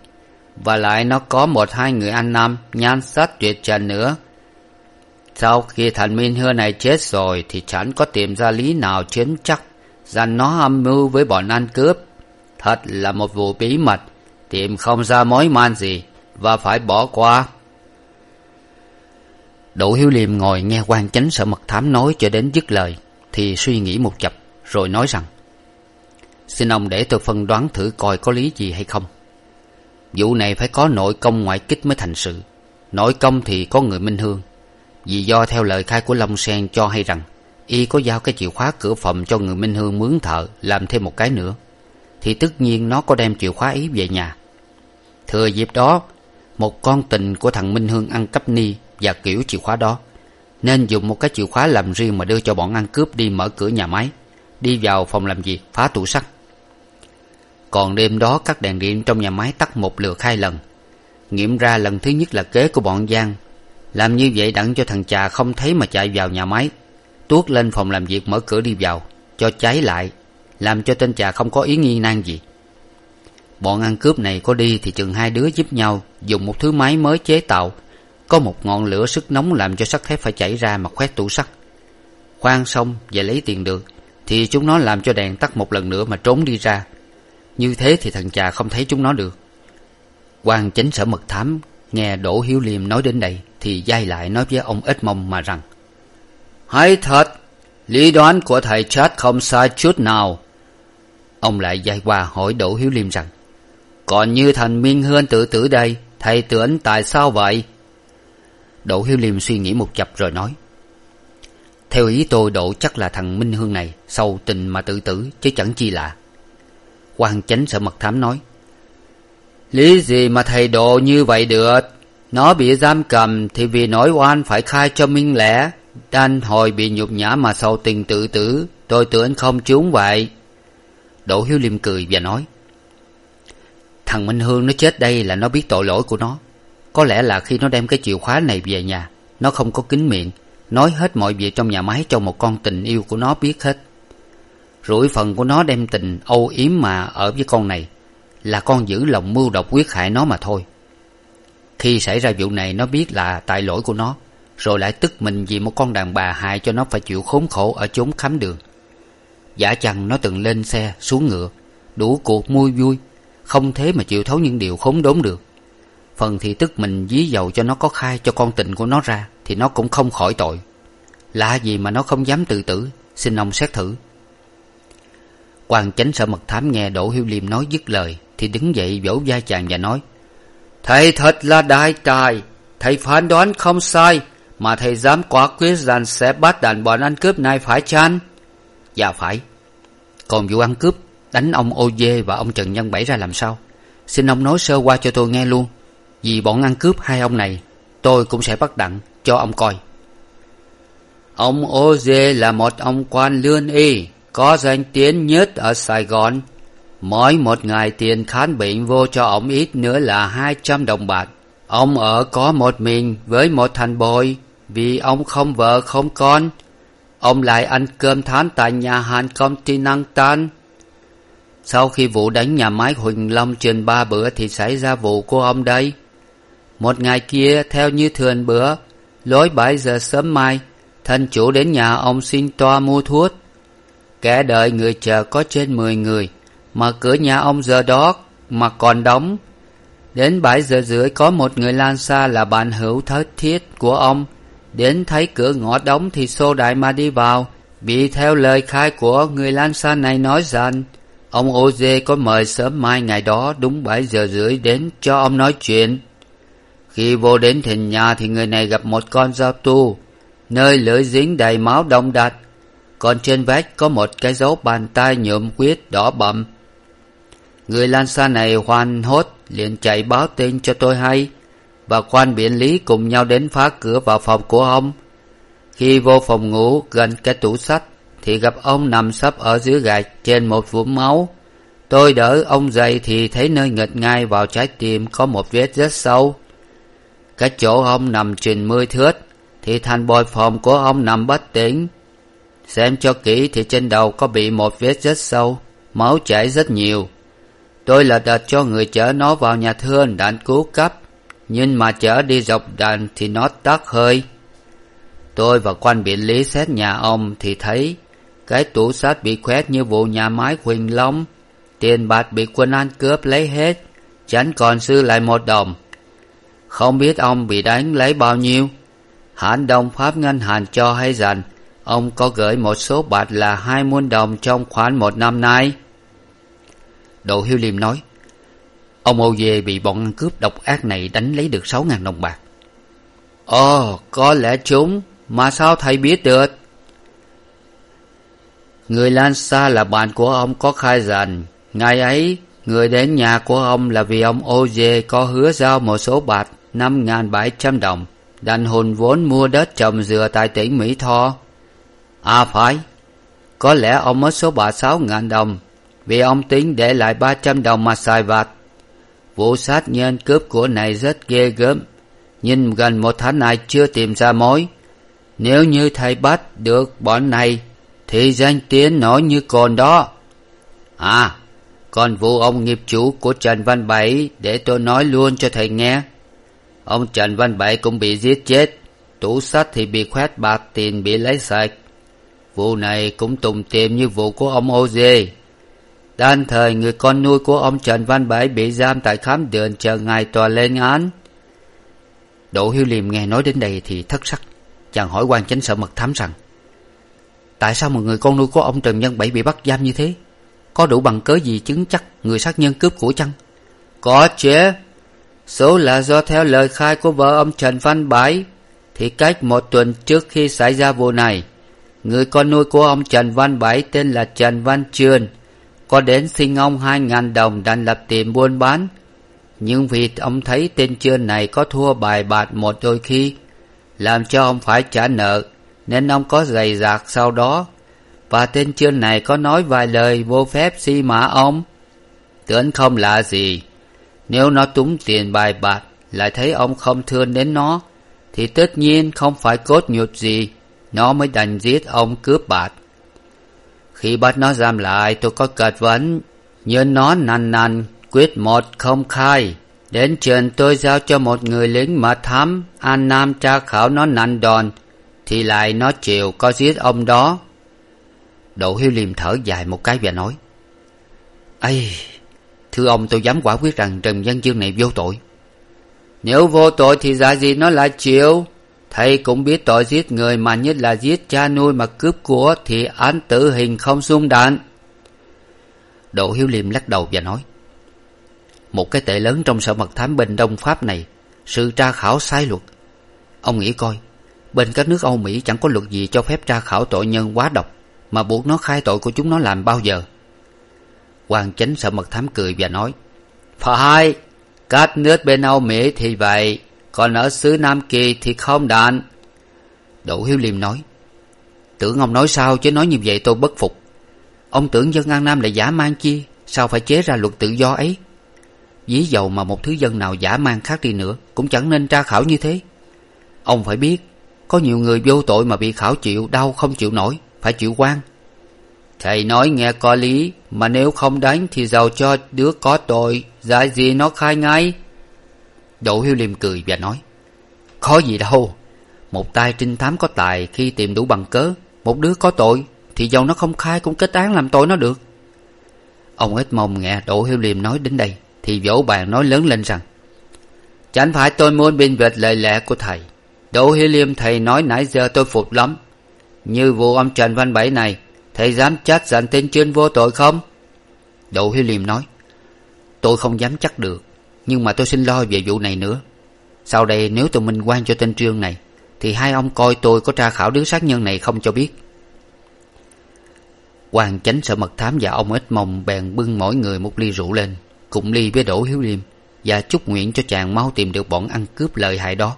và lại nó có một hai người anh nam nhan sắc tuyệt trần nữa sau khi thằng minh hương này chết rồi thì chẳng có tìm ra lý nào chiến chắc. Rằng nó âm mưu với bọn ăn cướp. Thật là một vụ bí mật. Tìm không ra mối man gì và phải bỏ qua.
Đỗ hiếu liêm ngồi nghe quan chánh sở mật thám nói cho đến dứt lời, thì suy nghĩ một chập, rồi nói rằng, xin ông để tôi phân đoán thử coi có lý gì hay không. Vụ này phải có nội công ngoại kích mới thành sự. Nội công thì có người minh hương vì do theo lời khai của long sen cho hay rằng y có giao cái chìa khóa cửa phòng cho người minh hương mướn thợ làm thêm một cái nữa, thì tất nhiên nó có đem chìa khóa ấy về nhà. Thừa dịp đó, một con tình của thằng minh hương ăn cắp ni và kiểu chìa khóa đó, nên dùng một cái chìa khóa làm riêng mà đưa cho bọn ăn cướp đi mở cửa nhà máy, đi vào phòng làm việc, phá tủ sắt. Còn đêm đó, các đèn điện trong nhà máy tắt một lượt hai lần. Nghiệm ra lần thứ nhất là kế của bọn giang làm như vậy đặng cho thằng chà không thấy mà chạy vào nhà máy. Tuốt lên phòng làm việc mở cửa đi vào, cho cháy lại, làm cho tên chà không có ý nghi nan gì. Bọn ăn cướp này có đi thì chừng hai đứa giúp nhau dùng một thứ máy mới chế tạo. Có một ngọn lửa sức nóng làm cho sắt thép phải chảy ra mà khoét tủ sắt. Khoan xong và lấy tiền được, thì chúng nó làm cho đèn tắt một lần nữa mà trốn đi ra. Như thế thì thằng chà không thấy chúng nó được. Quan chánh sở mật thám nghe đỗ hiếu liêm nói đến đây thì dai lại nói với ông ếch mông mà rằng,
hay thật, lý đoán của thầy chát không sai chút nào.
Ông lại dai qua hỏi đỗ hiếu liêm rằng,
còn như thằng minh hương tự tử đây, thầy tưởng tại sao vậy?
Đỗ hiếu liêm suy nghĩ một chập rồi nói, theo ý tôi, Đỗ chắc là thằng minh hương này, sâu tình mà tự tử, chứ chẳng chi lạ. Quan chánh sở mật thám nói
lý gì mà thầy độ như vậy được? Nó bị giam cầm thì vì nói oan phải khai cho minh lẽ. Đan hồi bị nhục nhã mà sầu tình tự tử. Tôi tưởng không chúng vậy.
Đỗ hiếu liêm cười và nói, thằng minh hương nó chết đây là nó biết tội lỗi của nó. Có lẽ là khi nó đem cái chìa khóa này về nhà, nó không có kín miệng, nói hết mọi việc trong nhà máy cho một con tình yêu của nó biết hết. Rủi phần của nó đem tình âu yếm mà ở với con này là con giữ lòng mưu độc quyết hại nó mà thôi. Khi xảy ra vụ này, nó biết là tại lỗi của nó, rồi lại tức mình vì một con đàn bà hại cho nó phải chịu khốn khổ ở chốn khám đường. Giả chăng nó từng lên xe, xuống ngựa, đủ cuộc mua vui, không thế mà chịu thấu những điều khốn đốn được. Phần thì tức mình dí dầu cho nó có khai cho con tình của nó ra, thì nó cũng không khỏi tội. Lạ gì mà nó không dám tự tử, xin ông xét thử. Quan chánh sở mật thám nghe đỗ hiếu liêm nói dứt lời thì đứng dậy vỗ vai chàng và nói,
thầy thật là đại tài, thầy phán đoán không sai mà thầy dám quả quyết rằng sẽ bắt đàn bọn ăn cướp này phải chăng?
Dạ phải. Còn vụ ăn cướp đánh ông ô dê và ông trần nhân bảy ra làm sao? Xin ông nói sơ qua cho tôi nghe luôn. Vì bọn ăn cướp hai ông này, tôi cũng sẽ bắt đặng cho ông coi.
Ông ô dê là một ông quan lương y, có danh tiếng nhất ở sài gòn mỗi một ngày tiền khám bệnh vô cho ông ít nữa là hai trăm đồng bạc. Ông ở có một mình với một thằng bồi, vì ông không vợ, không con. Ông lại ăn cơm tháng tại nhà hàng công ty năng tan sau khi vụ đánh nhà máy huỳnh long trên ba bữa thì xảy ra vụ của ông đây. Một ngày kia, theo như thường bữa, lối bảy giờ sớm mai, thân chủ đến nhà ông xin toa mua thuốc. Kẻ đợi người chờ có trên mười người mà cửa nhà ông giờ đó mà còn đóng. Đến bảy giờ rưỡi có một người lan xa là bạn hữu thất thiết của ông. Đến thấy cửa ngõ đóng thì xô đại mà đi vào vì theo lời khai của người lan xa này nói rằng, ông ô dê có mời sớm mai ngày đó đúng bảy giờ rưỡi đến cho ông nói chuyện. Khi vô đến thềm nhà thì người này gặp một con dao tu, nơi lưỡi dính đầy máu đông đặc. Còn trên vách có một cái dấu bàn tay nhuộm huyết đỏ bậm người lan xa này hoan hốt, liền chạy báo tin cho tôi hay, và quan biện lý cùng nhau đến phá cửa vào phòng của ông. Khi vô phòng ngủ gần cái tủ sách, thì gặp ông nằm sấp ở dưới gạch trên một vũng máu. Tôi đỡ ông dậy thì thấy nơi nghịch ngay vào trái tim có một vết rất sâu. Cái chỗ ông nằm chừng mươi thước, thì thành bồi phòng của ông nằm bất tỉnh. Xem cho kỹ thì trên đầu có bị một vết rất sâu, máu chảy rất nhiều tôi là đặt cho người chở nó vào nhà thương, đạn cứu cấp nhưng mà chở đi dọc đàn thì nó tắt hơi. Tôi và quan biện lý xét nhà ông thì thấy cái tủ sách bị khoét như vụ nhà máy huỳnh long. Tiền bạc bị quân an cướp lấy hết chẳng còn dư lại một đồng. Không biết ông bị đánh lấy bao nhiêu. Hãng đông pháp ngân hàng cho hay rằng ông có gửi một số bạc là hai muôn đồng trong khoảng một năm nay.
Đỗ Hiếu Liêm nói, Ông ô dê bị bọn ăn cướp độc ác này đánh lấy được sáu ngàn đồng bạc.
Ồ có lẽ chúng, Mà sao thầy biết được? Người lan xa là bạn của ông, có khai rằng ngày ấy, người đến nhà của ông là vì ông ô dê có hứa giao một số bạc, năm n bảy trăm đồng, đành hùn vốn mua đất trồng dừa tại tỉnh mỹ tho. À phải. Có lẽ ông mất số bạc sáu ngàn đồng vì ông tính để lại ba trăm đồng mà xài vặt vụ sát nhân cướp của này rất ghê gớm. Nhưng gần một tháng nay chưa tìm ra mối. Nếu như thầy bắt được bọn này, thì danh tiếng nổi như cồn đó. À còn vụ ông nghiệp chủ của trần văn bảy để tôi nói luôn cho thầy nghe. Ông trần văn bảy cũng bị giết chết, tủ sắt thì bị khoét bạc, tiền bị lấy sạch. Vụ này cũng tùng tìm như vụ của ông ô dê đan thời người con nuôi của ông trần văn bảy bị giam tại khám đường chờ ngày tòa lên án. Đỗ hiếu liêm nghe nói đến đây thì thất sắc, chàng hỏi quan chánh sở mật thám rằng, tại sao một người con nuôi của ông trần văn bảy bị bắt giam như thế? Có đủ bằng cớ gì chứng chắc người sát nhân cướp của chăng? Có chứ. Số là do theo lời khai của vợ ông trần văn bảy thì cách một tuần trước khi xảy ra vụ này, người con nuôi của ông trần văn bảy tên là trần văn Trương có đến xin ông hai ngàn đồng đành lập tiệm buôn bán. Nhưng vì ông thấy tên chưa này có thua bài bạc một đôi khi, làm cho ông phải trả nợ, nên ông có giày dạc sau đó. Và tên chưa này có nói vài lời vô phép si mã ông. Tưởng không lạ gì, nếu nó túng tiền bài bạc, lại thấy ông không thương đến nó, thì tất nhiên không phải cốt nhục gì, nó mới đành giết ông cướp bạc khi bắt nó giam lại, tôi có cật vấn. Nhưng nó nằn nằn quyết một không khai. Đến trường tôi giao cho một người lính mật thám, an nam tra khảo nó nằn đòn, thì lại nó chịu có giết ông đó. Đỗ hiếu liêm thở dài một cái và nói, ây, thưa ông, tôi dám quả quyết rằng trần văn chương này vô tội. Nếu vô tội thì dạ gì nó lại chịu? Thầy cũng biết tội giết người mà nhất là giết cha nuôi mà cướp của thì án tử hình không xung đạn. Đỗ hiếu liêm lắc đầu và nói, một cái tệ lớn trong sở mật thám bên đông pháp này, sự tra khảo sai luật. Ông nghĩ coi, bên các nước âu mỹ chẳng có luật gì cho phép tra khảo tội nhân quá độc, mà buộc nó khai tội của chúng nó làm bao giờ? Quan chánh sở mật thám cười và nói, phải, các nước bên âu mỹ thì vậy còn ở xứ nam kỳ thì không đạn. Đỗ hiếu liêm nói, tưởng ông nói sao chứ nói như vậy tôi bất phục. Ông tưởng dân an nam là giả mang chi, sao phải chế ra luật tự do ấy? Ví dầu mà một thứ dân nào giả mang khác đi nữa, cũng chẳng nên tra khảo như thế. Ông phải biết, có nhiều người vô tội mà bị khảo chịu, đau không chịu nổi, phải chịu quan. Thầy nói nghe có lý, mà nếu không đánh thì giàu cho đứa có tội dạy gì nó khai ngay? Đỗ hiếu liêm cười và nói, khó gì đâu. Một tay trinh thám có tài khi tìm đủ bằng cớ, một đứa có tội, thì dầu nó không khai cũng kết án làm tội nó được. Ông ít mong nghe đỗ hiếu liêm nói đến đây, thì vỗ bàn nói lớn lên rằng, chẳng phải tôi muốn binh vệt lời lẽ của thầy. Đỗ hiếu liêm thầy nói nãy giờ tôi phục lắm. Như vụ ông trần văn bảy này, thầy dám chắc rằng tên chuyên vô tội không? Đỗ hiếu liêm nói, tôi không dám chắc được nhưng mà tôi xin lo về vụ này nữa. Sau đây nếu tôi minh quan cho tên trương này, thì hai ông coi tôi có tra khảo đứa sát nhân này không cho biết. Quan chánh sợ mật thám và ông ít mong bèn bưng mỗi người một ly rượu lên, cùng ly với đỗ hiếu liêm và chúc nguyện cho chàng mau tìm được bọn ăn cướp lợi hại đó.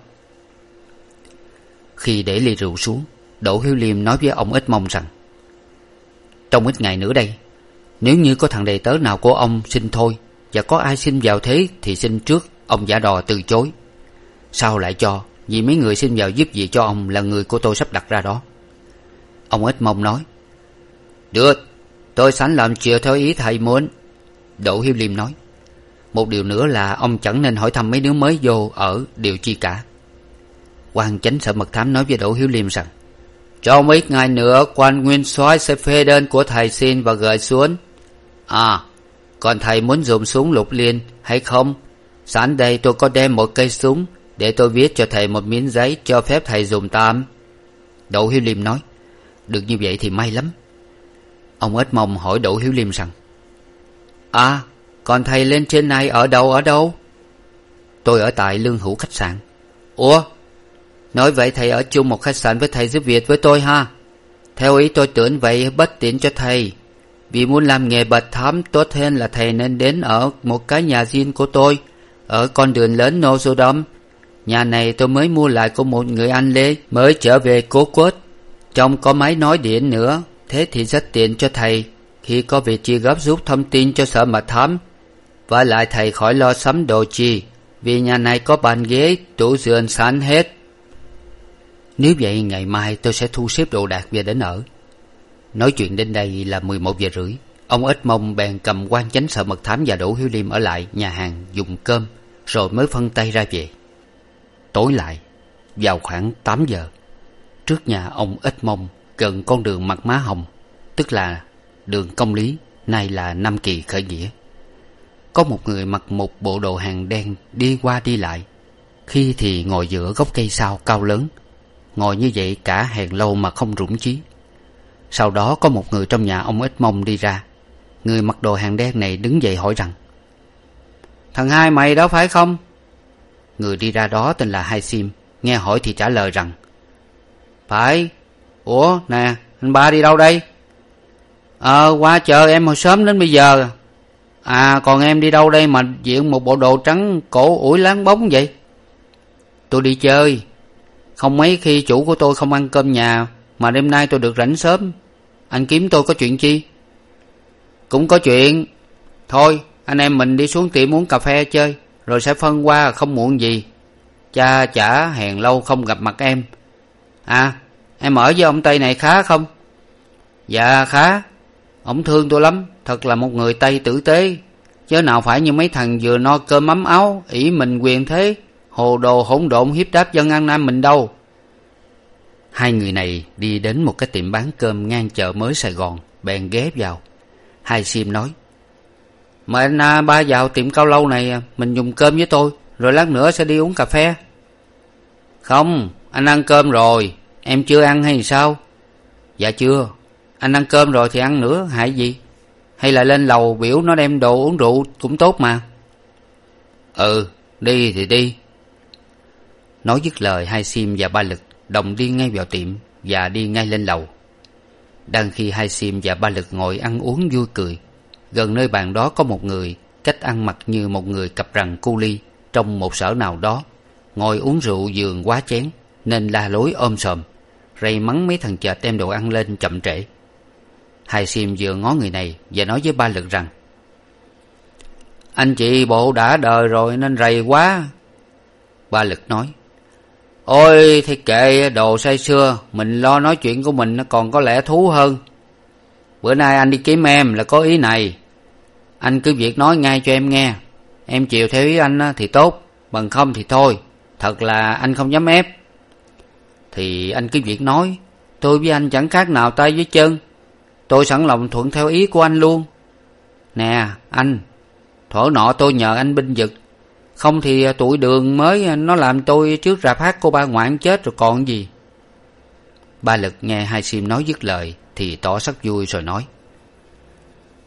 Khi để ly rượu xuống, đỗ hiếu liêm nói với ông ít mong rằng, trong ít ngày nữa đây, nếu như có thằng đầy tớ nào của ông xin thôi và có ai xin vào thế thì xin trước, ông giả đò từ chối. Sao lại cho? Vì mấy người xin vào giúp việc cho ông là người của tôi sắp đặt ra đó. Ông ít mong nói, được, tôi sẵn làm chiều theo ý thầy muốn. Đỗ hiếu liêm nói, một điều nữa là ông chẳng nên hỏi thăm mấy đứa mới vô ở điều chi cả. Quan chánh sở mật thám nói với đỗ hiếu liêm rằng trong ít ngày nữa, quan nguyên soái sẽ phê đơn của thầy xin và gửi xuống. À còn thầy muốn dùng súng lục liên, hay không? Sẵn đây tôi có đem một cây súng, để tôi viết cho thầy một miếng giấy cho phép thầy dùng tam. đỗ hiếu liêm nói, được như vậy thì may lắm. Ông ếch mông hỏi đỗ hiếu liêm rằng à còn thầy lên trên này ở đâu ở đâu? Tôi ở tại lương hữu khách sạn. Ủa? Nói vậy thầy ở chung một khách sạn với thầy giúp việc với tôi ha. Theo ý tôi tưởng vậy bất tiện cho thầy vì muốn làm nghề bạch thám, tốt hơn là thầy nên đến ở một cái nhà riêng của tôi, ở con đường lớn nozodom nhà này tôi mới mua lại của một người anh lê, mới trở về cố cốt trong có máy nói điện nữa, thế thì rất tiện cho thầy. Khi có việc chi gấp rút thông tin cho sở mật thám, và lại thầy khỏi lo sắm đồ chi, vì nhà này có bàn ghế, tủ giường sẵn hết. Nếu vậy, ngày mai tôi sẽ thu xếp đồ đạc về đến ở nói chuyện đến đây là mười một giờ rưỡi. Ông ếch mông bèn cầm quan chánh sợ mật thám và đỗ hiếu liêm ở lại nhà hàng dùng cơm, rồi mới phân tay ra về. Tối lại, vào khoảng tám giờ, trước nhà ông ếch mông gần con đường mặt má hồng, tức là đường công lý, nay là nam kỳ khởi nghĩa. Có một người mặc một bộ đồ hàng đen đi qua đi lại. Khi thì ngồi giữa gốc cây sao cao lớn, ngồi như vậy cả hàng lâu mà không rủng chí sau đó có một người trong nhà ông ít mông đi ra. Người mặc đồ hàng đen này đứng dậy hỏi rằng, thằng hai mày đó phải không? Người đi ra đó tên là hai sim, nghe hỏi thì trả lời rằng, phải. Ủa, nè, anh ba đi đâu đây? Ờ qua chờ em hồi sớm đến bây giờ. À còn em đi đâu đây mà diện một bộ đồ trắng cổ ủi láng bóng vậy? Tôi đi chơi. Không mấy khi chủ của tôi không ăn cơm nhà, mà đêm nay tôi được rảnh sớm anh kiếm tôi có chuyện chi? Cũng có chuyện. Thôi, anh em mình đi xuống tiệm uống cà phê chơi, rồi sẽ phân qua không muộn gì. Cha chả hèn lâu không gặp mặt em. À em ở với ông tây này khá không? Dạ khá. Ổng thương tôi lắm, thật là một người tây tử tế. Chớ nào phải như mấy thằng vừa no cơm mắm áo, ỷ mình quyền thế, hồ đồ hỗn độn hiếp đáp dân an nam mình đâu hai người này đi đến một cái tiệm bán cơm ngang chợ mới sài gòn bèn ghé vào. Hai sim nói mời anh à, ba vào tiệm cao lâu này à, mình dùng cơm với tôi rồi lát nữa sẽ đi uống cà phê. Không anh ăn cơm rồi em chưa ăn hay sao? Dạ chưa anh ăn cơm rồi thì ăn nữa hại gì? Hay là lên lầu biểu nó đem đồ uống rượu cũng tốt mà. Ừ đi thì đi. Nói dứt lời hai sim và ba lực đồng đi ngay vào tiệm và đi ngay lên lầu. Đang khi hai sim và ba lực ngồi ăn uống vui cười, gần nơi bàn đó có một người cách ăn mặc như một người cặp rằng cu ly trong một sở nào đó, ngồi uống rượu giường quá chén nên la lối ôm sòm, rầy mắng mấy thằng chợt đem đồ ăn lên chậm trễ. Hai sim vừa ngó người này và nói với ba lực rằng, anh chị bộ đã đời rồi nên rầy quá. Ba lực nói ôi thì kệ đồ say xưa, mình lo nói chuyện của mình nó còn có lẽ thú hơn. Bữa nay anh đi kiếm em là có ý này. Anh cứ việc nói ngay cho em nghe. Em chịu theo ý anh thì tốt. Bằng không thì thôi. Thật là anh không dám ép. Thì anh cứ việc nói. Tôi với anh chẳng khác nào tay với chân. Tôi sẵn lòng thuận theo ý của anh luôn. Nè anh. Thuở nọ tôi nhờ anh binh vực không thì à, tuổi đường mới à, nó làm tôi trước rạp hát cô ba ngoạn chết rồi còn gì. Ba lực nghe hai sim nói dứt lời thì tỏ sắc vui rồi nói.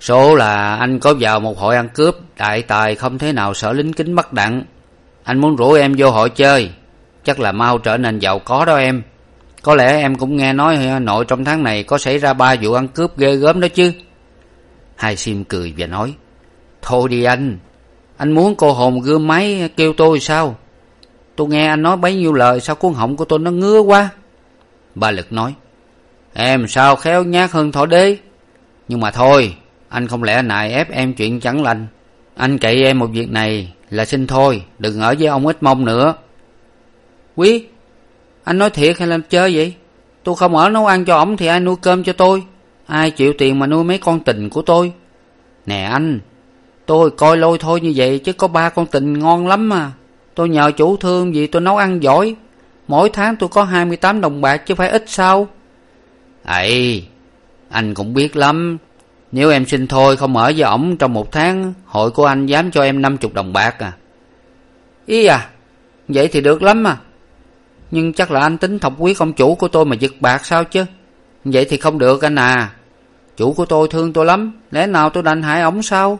Số là anh có vào một hội ăn cướp, đại tài không thế nào sợ lính kính bắt đặng. Anh muốn rủ em vô hội chơi, chắc là mau trở nên giàu có đó em. Có lẽ em cũng nghe nói à, nội trong tháng này có xảy ra ba vụ ăn cướp ghê gớm đó chứ. Hai sim cười và nói, thôi đi anh anh muốn cô hồn gươm máy kêu tôi sao? Tôi nghe anh nói bấy nhiêu lời, sao cuốn họng của tôi nó ngứa quá? Ba lực nói, em sao khéo nhát hơn thỏ đế? Nhưng mà thôi, anh không lẽ nài ép em chuyện chẳng lành? Anh cậy em một việc này là xin thôi, đừng ở với ông ít mông nữa. Quý, anh nói thiệt hay là chơi vậy? Tôi không ở nấu ăn cho ổng thì ai nuôi cơm cho tôi? Ai chịu tiền mà nuôi mấy con tình của tôi? Nè anh tôi coi lôi thôi như vậy chứ có ba con tình ngon lắm mà. Tôi nhờ chủ thương vì tôi nấu ăn giỏi. Mỗi tháng tôi có hai mươi tám đồng bạc chứ phải ít sao? Ấy anh cũng biết lắm. Nếu em xin thôi không ở với ổng trong một tháng hội của anh dám cho em năm chục đồng bạc à? Ý à vậy thì được lắm mà. Nhưng chắc là anh tính thọc quý công chủ của tôi mà giật bạc sao chứ? Vậy thì không được anh à. Chủ của tôi thương tôi lắm lẽ nào tôi đành hại ổng sao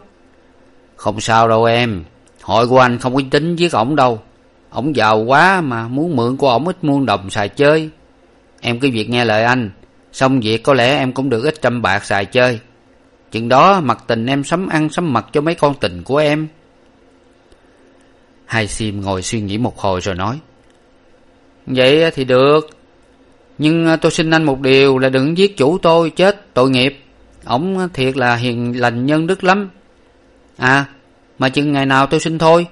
không sao đâu em. Hội của anh không có tính với ổng đâu. Ổng giàu quá mà muốn mượn của ổng ít muôn đồng xài chơi. Em cứ việc nghe lời anh. Xong việc có lẽ em cũng được ít trăm bạc xài chơi. Chừng đó mặc tình em sắm ăn sắm mặc cho mấy con tình của em.
Hai sim ngồi suy nghĩ một hồi rồi nói.
Vậy thì được. Nhưng tôi xin anh một điều là đừng giết chủ tôi chết tội nghiệp. Ổng thiệt là hiền lành nhân đức lắm à mà chừng ngày nào tôi xin thôi.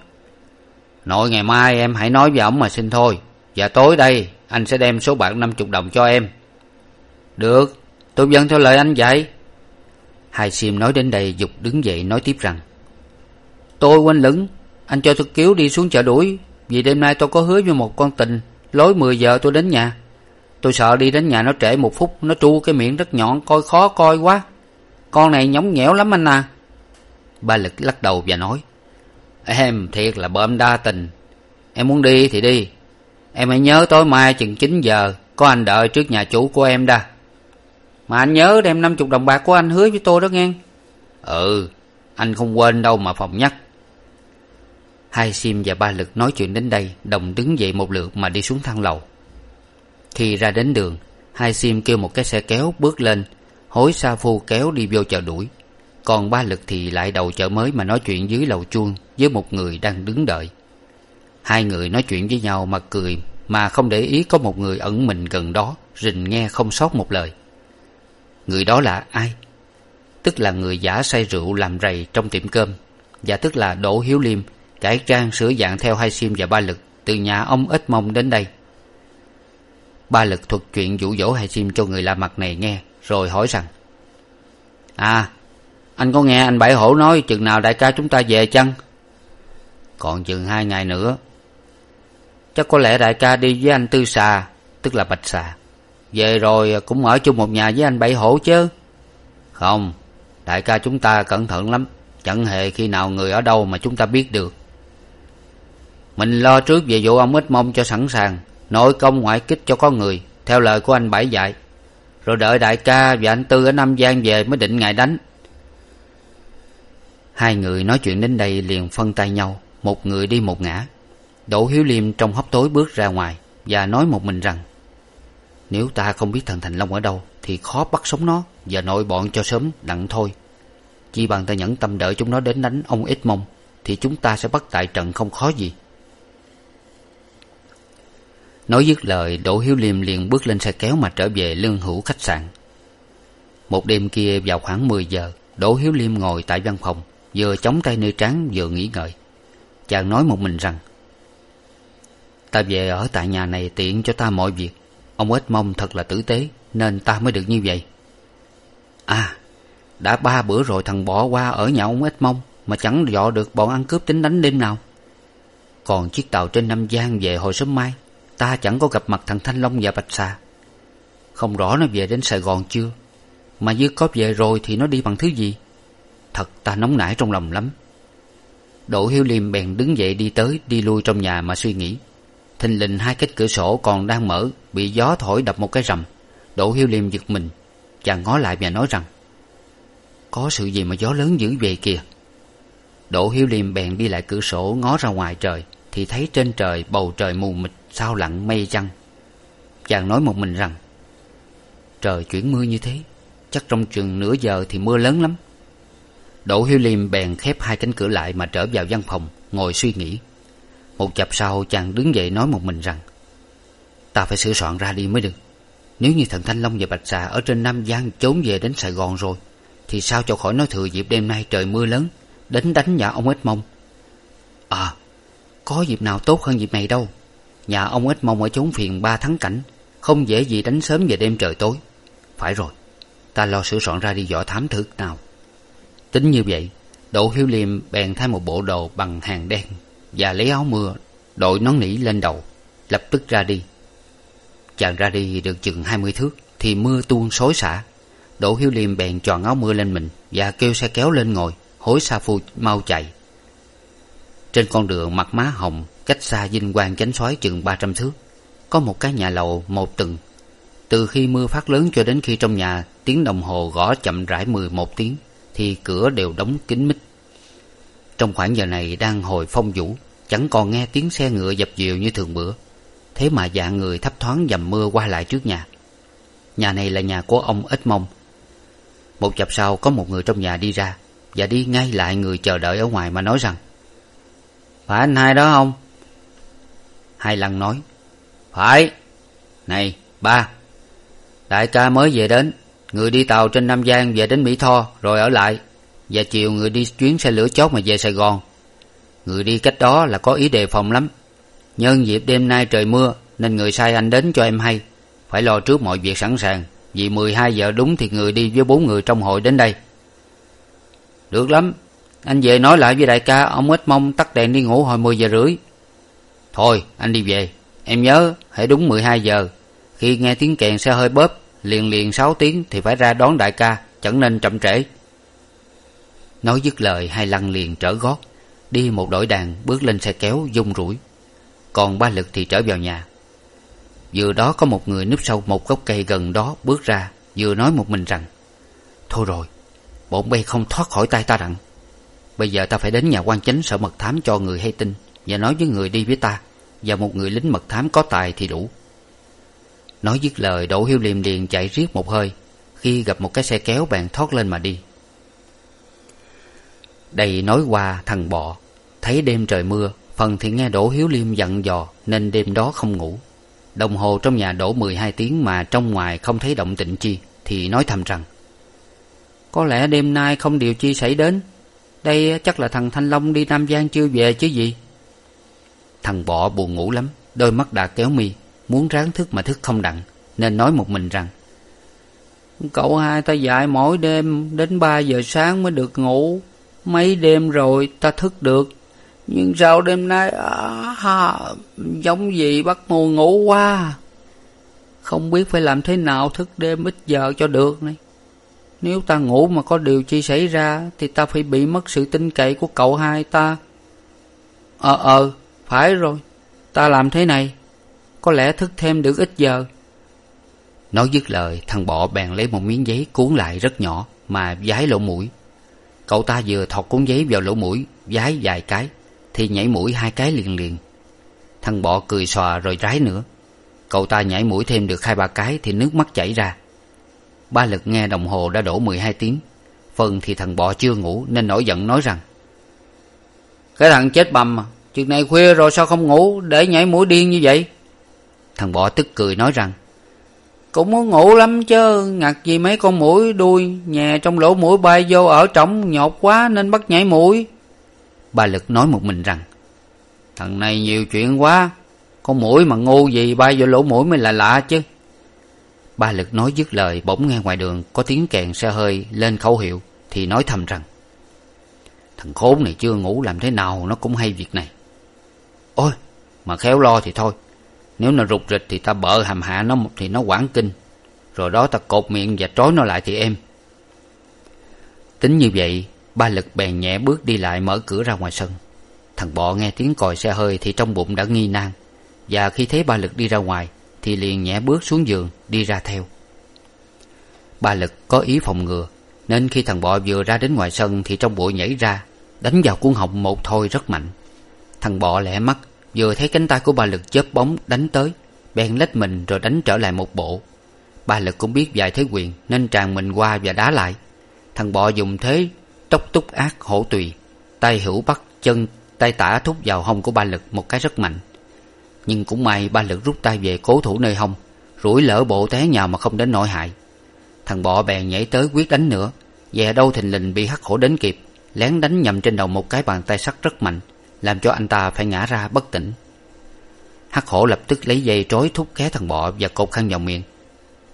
Nội ngày mai em hãy nói với ổng mà xin thôi. Và tối đây, anh sẽ đem số bạc năm chục đồng cho em. Được, tôi vâng theo lời anh vậy
hai sim nói đến đây, dục đứng dậy nói tiếp rằng,
tôi quên lửng, anh cho tôi cứu đi xuống chợ đuổi, vì đêm nay tôi có hứa với một con tình, lối mười giờ tôi đến nhà. Tôi sợ đi đến nhà nó trễ một phút, nó tru cái miệng rất nhọn, coi khó coi quá. Con này nhõng nhẽo lắm anh à
ba lực lắc đầu và nói,
em thiệt là bơm đa tình. Em muốn đi thì đi. Em hãy nhớ tối mai chừng chín giờ có anh đợi trước nhà chủ của em đa. Mà anh nhớ đem năm chục đồng bạc của anh hứa với tôi đó nghe. Ừ anh không quên đâu mà phòng nhắc.
Hai sim và ba lực nói chuyện đến đây, đồng đứng dậy một lượt mà đi xuống thang lầu. Khi ra đến đường, hai sim kêu một cái xe kéo bước lên, hối sa phu kéo đi vô chợ đuổi còn ba lực thì lại đầu chợ mới mà nói chuyện dưới lầu chuông, với một người đang đứng đợi. Hai người nói chuyện với nhau mà cười, mà không để ý có một người ẩn mình gần đó, rình nghe không sót một lời. Người đó là ai? Tức là người giả say rượu làm rầy trong tiệm cơm, và tức là đỗ hiếu liêm, cải trang sửa dạng theo hai sim và ba lực, từ nhà ông ít mông đến đây. Ba lực thuật chuyện dụ dỗ hai sim cho người lạ mặt này nghe, rồi hỏi rằng
à anh có nghe anh bảy hổ nói chừng nào đại ca chúng ta về chăng?
Còn chừng hai ngày nữa,
chắc có lẽ đại ca đi với anh tư xà, tức là bạch xà. Về rồi cũng ở chung một nhà với anh bảy hổ chứ.
Không, đại ca chúng ta cẩn thận lắm, chẳng hề khi nào người ở đâu mà chúng ta biết được.
Mình lo trước về vụ ông ít mong cho sẵn sàng, nội công ngoại kích cho có người, theo lời của anh bảy dạy. Rồi đợi đại ca và anh tư ở nam giang về mới định ngày đánh
hai người nói chuyện đến đây liền phân tay nhau, một người đi một ngã. Đỗ hiếu liêm trong hốc tối bước ra ngoài và nói một mình rằng, nếu ta không biết thần thành long ở đâu thì khó bắt sống nó và nội bọn cho sớm, đặng thôi. Chỉ bằng ta nhẫn tâm đợi chúng nó đến đánh ông ít mông thì chúng ta sẽ bắt tại trận không khó gì. Nói dứt lời, đỗ hiếu liêm liền bước lên xe kéo mà trở về lương hữu khách sạn. Một đêm kia vào khoảng mười giờ, đỗ hiếu liêm ngồi tại văn phòng vừa chống tay nơi trán vừa nghĩ ngợi. Chàng nói một mình rằng, ta về ở tại nhà này tiện cho ta mọi việc. Ông ếch mông thật là tử tế, nên ta mới được như vậy. À đã ba bữa rồi thằng bỏ qua ở nhà ông ếch mông mà chẳng dọ được bọn ăn cướp tính đánh đêm nào. Còn chiếc tàu trên nam giang về hồi sớm mai, ta chẳng có gặp mặt thằng thanh long và bạch xà. Không rõ nó về đến sài gòn chưa? Mà như có về rồi thì nó đi bằng thứ gì? Thật ta nóng nảy trong lòng lắm. Đỗ hiếu liêm bèn đứng dậy đi tới, đi lui trong nhà mà suy nghĩ. Thình lình hai cái cửa sổ còn đang mở, bị gió thổi đập một cái rầm. Đỗ hiếu liêm giật mình, chàng ngó lại và nói rằng, có sự gì mà gió lớn dữ vậy kìa? Đỗ hiếu liêm bèn đi lại cửa sổ ngó ra ngoài trời, thì thấy trên trời, bầu trời mù mịt, sao lặng mây chăng chàng nói một mình rằng, trời chuyển mưa như thế, chắc trong chừng nửa giờ thì mưa lớn lắm đỗ hiếu liêm bèn khép hai cánh cửa lại mà trở vào văn phòng, ngồi suy nghĩ. Một chập sau, chàng đứng dậy nói một mình rằng, ta phải sửa soạn ra đi mới được. Nếu như thần thanh long và bạch xà ở trên nam giang trốn về đến sài gòn rồi, thì sao cho khỏi nói thừa dịp đêm nay trời mưa lớn đến đánh nhà ông ếch mông? À có dịp nào tốt hơn dịp này đâu. Nhà ông ếch mông ở chốn phiền ba thắng cảnh, không dễ gì đánh sớm về đêm trời tối. Phải rồi, ta lo sửa soạn ra đi dõi thám thử nào tính như vậy, đỗ hiếu liêm bèn thay một bộ đồ bằng hàng đen và lấy áo mưa, đội nón nỉ lên đầu, lập tức ra đi. Chàng ra đi được chừng hai mươi thước thì mưa tuôn xối xả. Đỗ hiếu liêm bèn tròn áo mưa lên mình và kêu xe kéo lên ngồi, hối sa phu mau chạy. Trên con đường mặt má hồng, cách xa dinh quang chánh soái chừng ba trăm thước, có một cái nhà lầu một tầng. Từ khi mưa phát lớn cho đến khi trong nhà, tiếng đồng hồ gõ chậm rãi mười một tiếng thì cửa đều đóng kín mít. Trong khoảng giờ này đang hồi phong vũ, chẳng còn nghe tiếng xe ngựa dập dìu như thường bữa. Thế mà dạng người thấp thoáng dầm mưa qua lại trước nhà. Nhà này là nhà của ông ít mông. Một chập sau, có một người trong nhà đi ra và đi ngay lại người chờ đợi ở ngoài mà nói rằng,
phải anh hai đó không?
Hai lăng nói,
phải. Này, ba, đại ca mới về đến người đi tàu trên nam giang về đến mỹ tho, rồi ở lại. Và chiều người đi chuyến xe lửa chót mà về sài gòn. Người đi cách đó là có ý đề phòng lắm. Nhân dịp đêm nay trời mưa, nên người sai anh đến cho em hay. Phải lo trước mọi việc sẵn sàng. Vì mười hai giờ đúng thì người đi với bốn người trong hội đến đây. Được lắm. Anh về nói lại với đại ca, ông ít mong tắt đèn đi ngủ hồi mười giờ rưỡi. Thôi, anh đi về. Em nhớ, hãy đúng mười hai giờ. Khi nghe tiếng kèn, xe hơi bóp liền liền sáu tiếng thì phải ra đón đại ca, chẳng nên chậm trễ.
Nói dứt lời, hai lăng liền trở gót, đi một đội đàn bước lên xe kéo dung rủi. Còn ba lực thì trở vào nhà. Vừa đó có một người núp sau một gốc cây gần đó bước ra, vừa nói một mình rằng, thôi rồi, bọn bay không thoát khỏi tay ta đặng. Bây giờ ta phải đến nhà quan chánh sợ mật thám cho người hay tin, và nói với người đi với ta, và một người lính mật thám có tài thì đủ nói dứt lời, đỗ hiếu liêm liền chạy riết một hơi. Khi gặp một cái xe kéo, bạn thoát lên mà đi. Đây nói qua thằng bọ. Thấy đêm trời mưa, phần thì nghe đỗ hiếu liêm dặn dò nên đêm đó không ngủ. Đồng hồ trong nhà đổ mười hai tiếng mà trong ngoài không thấy động tĩnh chi, thì nói thầm rằng,
có lẽ đêm nay không điều chi xảy đến. Đây chắc là thằng thanh long đi nam giang chưa về chứ gì?
Thằng bọ buồn ngủ lắm, đôi mắt đã kéo mi muốn ráng thức mà thức không đặng nên nói một mình rằng
cậu hai ta dạy mỗi đêm đến ba giờ sáng mới được ngủ. Mấy đêm rồi ta thức được. Nhưng sao đêm nay à, ha, giống gì bắt mù ngủ quá à? không biết phải làm thế nào thức đêm ít giờ cho được này. Nếu ta ngủ mà có điều chi xảy ra thì ta phải bị mất sự tin cậy của cậu hai ta. Ờ ờ phải rồi. Ta làm thế này có lẽ thức thêm được ít giờ.
Nói dứt lời thằng bọ bèn lấy một miếng giấy cuốn lại rất nhỏ mà vái lỗ mũi. Cậu ta vừa thọt cuốn giấy vào lỗ mũi vái vài cái thì nhảy mũi hai cái liền liền. Thằng bọ cười xòa rồi rái nữa. Cậu ta nhảy mũi thêm được hai ba cái thì nước mắt chảy ra. Ba lực nghe đồng hồ đã đổ mười hai tiếng. Phần thì thằng bọ chưa ngủ nên nổi giận nói rằng
cái thằng chết bầm chừng này khuya rồi sao không ngủ để nhảy mũi điên như vậy
thằng bọ tức cười nói rằng,
cũng muốn ngủ lắm chứ, ngặt gì mấy con mũi đuôi nhà trong lỗ mũi bay vô ở trỏng nhột quá nên bắt nhảy mũi.
Ba lực nói một mình rằng,
thằng này nhiều chuyện quá, con mũi mà ngu gì bay vô lỗ mũi mới là lạ chứ.
Ba lực nói dứt lời, bỗng nghe ngoài đường có tiếng kèn xe hơi lên khẩu hiệu thì nói thầm rằng, thằng khốn này chưa ngủ làm thế nào, nó cũng hay việc này.
Ôi, mà khéo lo thì thôi nếu nó rụt rịch thì ta bợ hàm hạ nó thì nó quản kinh. Rồi đó ta cột miệng và trói nó lại thì em
tính như vậy, ba lực bèn nhẹ bước đi lại mở cửa ra ngoài sân. Thằng bọ nghe tiếng còi xe hơi thì trong bụng đã nghi nan. Và khi thấy ba lực đi ra ngoài, thì liền nhẹ bước xuống giường, đi ra theo. Ba lực có ý phòng ngừa, nên khi thằng bọ vừa ra đến ngoài sân thì trong bụi nhảy ra, đánh vào cuốn họng một thôi rất mạnh. Thằng bọ lẹ mắt vừa thấy cánh tay của bà lực chớp bóng, đánh tới. Bèn lách mình rồi đánh trở lại một bộ. Bà lực cũng biết vài thế quyền, nên tràn mình qua và đá lại. Thằng bọ dùng thế, tốc túc ác hổ tùy. Tay hữu bắt, chân, tay tả thúc vào hông của ba lực một cái rất mạnh. Nhưng cũng may ba lực rút tay về cố thủ nơi hông, rủi lỡ bộ té nhào mà không đến nội hại. Thằng bọ bèn nhảy tới quyết đánh nữa. Dè đâu thình lình bị hắc hổ đến kịp, lén đánh nhầm trên đầu một cái bàn tay sắt rất mạnh làm cho anh ta phải ngã ra bất tỉnh. Hắc hổ lập tức lấy dây trói thúc ké thằng bọ và cột khăn vào miệng.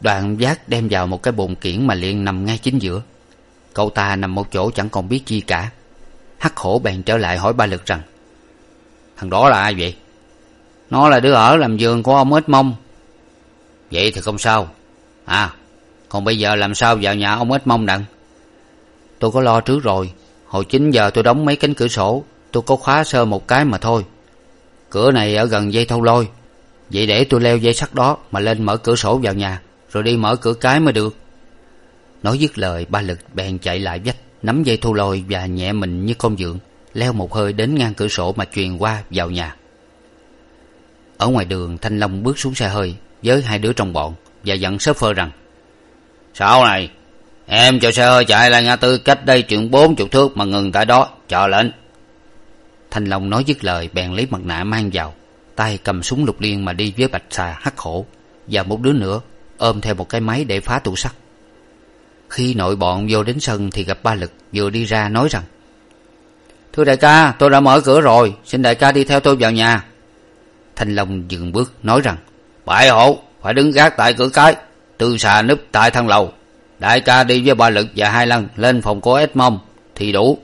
Đoàn Giác đem vào một cái bồn kiển mà liền nằm ngay chính giữa. Cậu ta nằm một chỗ chẳng còn biết chi cả. Hắc hổ bèn trở lại hỏi ba lực rằng,
thằng đó là ai vậy? Nó là đứa ở làm giường của ông ếch mông. Vậy thì không sao. À còn bây giờ làm sao vào nhà ông ếch mông đặng?
Tôi có lo trước rồi. Hồi chín giờ tôi đóng mấy cánh cửa sổ tôi có khóa sơ một cái mà thôi. Cửa này ở gần dây thâu lôi. Vậy để tôi leo dây sắt đó mà lên mở cửa sổ vào nhà, rồi đi mở cửa cái mới được. Nói dứt lời, ba lực bèn chạy lại vách, nắm dây thâu lôi và nhẹ mình như con dượng, leo một hơi đến ngang cửa sổ mà truyền qua vào nhà. Ở ngoài đường, thanh long bước xuống xe hơi với hai đứa trong bọn và dặn shopher rằng
sau này? Em cho xe hơi chạy lại ngã tư cách đây chừng bốn chục thước mà ngừng tại đó, chờ lệnh
thanh long nói dứt lời, bèn lấy mặt nạ mang vào. Tay cầm súng lục liên mà đi với bạch xà hắc hổ. Và một đứa nữa, ôm theo một cái máy để phá tủ sắt. Khi nội bọn vô đến sân thì gặp ba lực, vừa đi ra nói rằng,
thưa đại ca, tôi đã mở cửa rồi, xin đại ca đi theo tôi vào nhà.
Thanh long dừng bước, nói rằng,
bại hộ, phải đứng gác tại cửa cái, tư xà núp tại thang lầu. Đại ca đi với ba lực và hai lần lên phòng cô ếch mông, thì đủ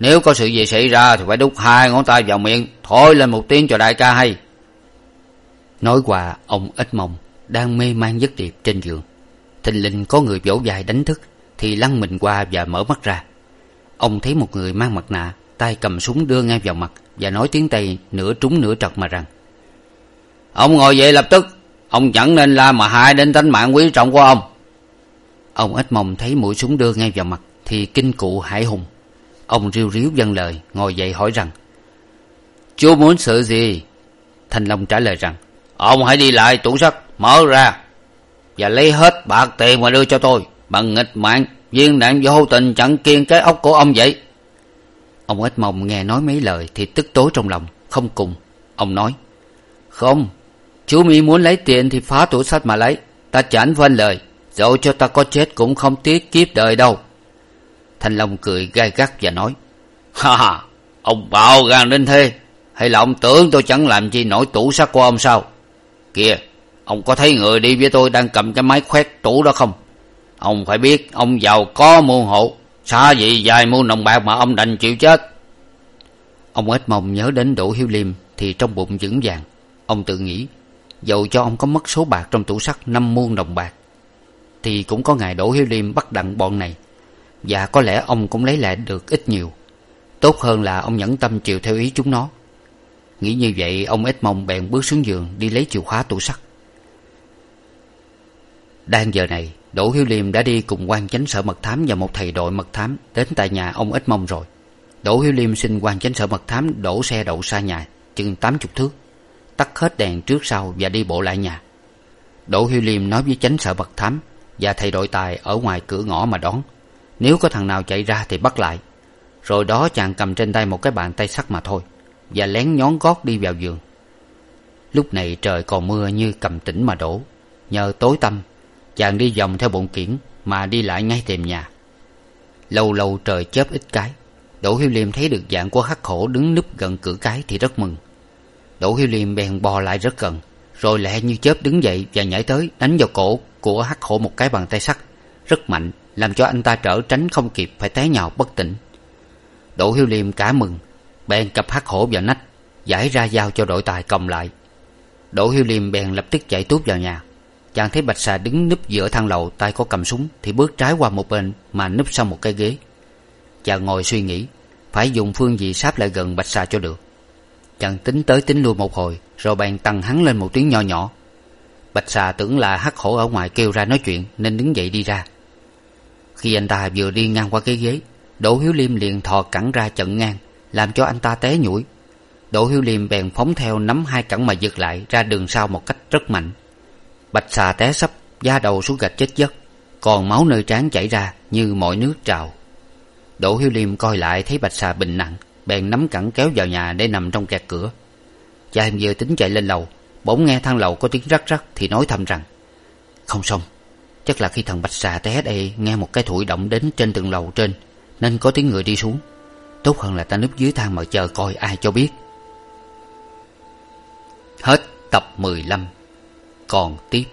nếu có sự gì xảy ra thì phải đút hai ngón tay vào miệng, thổi lên một tiếng cho đại ca hay.
Nói qua, ông ít mộng đang mê man giấc điệp trên giường. Thình lình có người vỗ vai đánh thức, thì lăn mình qua và mở mắt ra. Ông thấy một người mang mặt nạ, tay cầm súng đưa ngay vào mặt và nói tiếng tây nửa trúng nửa trật mà rằng,
ông ngồi dậy lập tức, ông chẳng nên la mà hại đến tánh mạng quý trọng của ông.
Ông ít mông thấy mũi súng đưa ngay vào mặt thì kinh cụ hải hùng ông riu riu vâng lời, ngồi dậy hỏi rằng
chú muốn sự gì?
Thanh long trả lời rằng,
ông hãy đi lại tủ sắt mở ra và lấy hết bạc tiền mà đưa cho tôi, bằng nghịch mạng, viên đạn vô tình chặn kiên cái ốc của ông vậy.
Ông ếch mông nghe nói mấy lời thì tức tối trong lòng, không cùng. Ông nói,
không chú mỹ muốn lấy tiền thì phá tủ sách mà lấy, ta chẳng vâng lời, dẫu cho ta có chết cũng không tiếc kiếp đời đâu
thanh long cười gai gắt và nói,
ha ha, ông bạo gan đến thế, hay là ông tưởng tôi chẳng làm chi nổi tủ sắt của ông sao? Kìa, ông có thấy người đi với tôi đang cầm cái máy khoét tủ đó không? Ông phải biết ông giàu có muôn hộ xa gì vài muôn đồng bạc mà ông đành chịu chết.
Ông ếch mông nhớ đến đỗ hiếu liêm thì trong bụng vững vàng. Ông tự nghĩ, dầu cho ông có mất số bạc trong tủ sắt năm muôn đồng bạc, thì cũng có ngày đỗ hiếu liêm bắt đặng bọn này và có lẽ ông cũng lấy lại được ít nhiều. Tốt hơn là ông nhẫn tâm chịu theo ý chúng nó. Nghĩ như vậy, ông ít mong bèn bước xuống giường đi lấy chìa khóa tủ sắt. Đang giờ này, đỗ hiếu liêm đã đi cùng quan chánh sở mật thám và một thầy đội mật thám đến tại nhà ông ít mong rồi. Đỗ hiếu liêm xin quan chánh sở mật thám đổ xe đậu xa nhà, chừng tám chục thước, tắt hết đèn trước sau và đi bộ lại nhà. Đỗ hiếu liêm nói với chánh sở mật thám và thầy đội tài ở ngoài cửa ngõ mà đón nếu có thằng nào chạy ra thì bắt lại. Rồi đó chàng cầm trên tay một cái bàn tay sắt mà thôi, và lén nhón gót đi vào giường. Lúc này trời còn mưa như cầm tỉnh mà đổ. Nhờ tối tăm, chàng đi vòng theo bụng kiển mà đi lại ngay tìm nhà. Lâu lâu trời chớp ít cái, đỗ hiếu liêm thấy được dạng của hắc Khổ đứng núp gần cửa cái thì rất mừng. Đỗ hiếu liêm bèn bò lại rất gần, rồi lẹ như chớp đứng dậy và nhảy tới đánh vào cổ của hắc Khổ một cái bàn tay sắt, rất mạnh làm cho anh ta trở tránh không kịp phải té nhào bất tỉnh. Đỗ hiếu liêm cả mừng, bèn cặp hắc hổ vào nách, giải ra giao cho đội tài cầm lại. Đỗ hiếu liêm bèn lập tức chạy tuốt vào nhà. Chàng thấy bạch xà đứng núp giữa thang lầu, tay có cầm súng, thì bước trái qua một bên mà núp sau một cái ghế. Chàng ngồi suy nghĩ, phải dùng phương gì sáp lại gần bạch xà cho được. Chàng tính tới tính lui một hồi, rồi bèn tăng hắn lên một tiếng nho nhỏ. Bạch xà tưởng là hắc hổ ở ngoài kêu ra nói chuyện, nên đứng dậy đi ra khi anh ta vừa đi ngang qua cái ghế, đỗ hiếu liêm liền thò cẳng ra chận ngang, làm cho anh ta té nhũi đỗ hiếu liêm bèn phóng theo nắm hai cẳng mà giật lại ra đường sau một cách rất mạnh. Bạch xà té sấp, da đầu xuống gạch chết giấc, còn máu nơi trán chảy ra như mọi nước trào. Đỗ hiếu liêm coi lại thấy bạch xà bình nặng, bèn nắm cẳng kéo vào nhà để nằm trong kẹt cửa. Cha em vừa tính chạy lên lầu, bỗng nghe thang lầu có tiếng rắc rắc thì nói thầm rằng, không xong chắc là khi thằng bạch xà té đây, nghe một cái thủi động đến trên tầng lầu trên, nên có tiếng người đi xuống. Tốt hơn là ta núp dưới thang mà chờ coi ai cho biết. Hết tập mười lăm. Còn tiếp.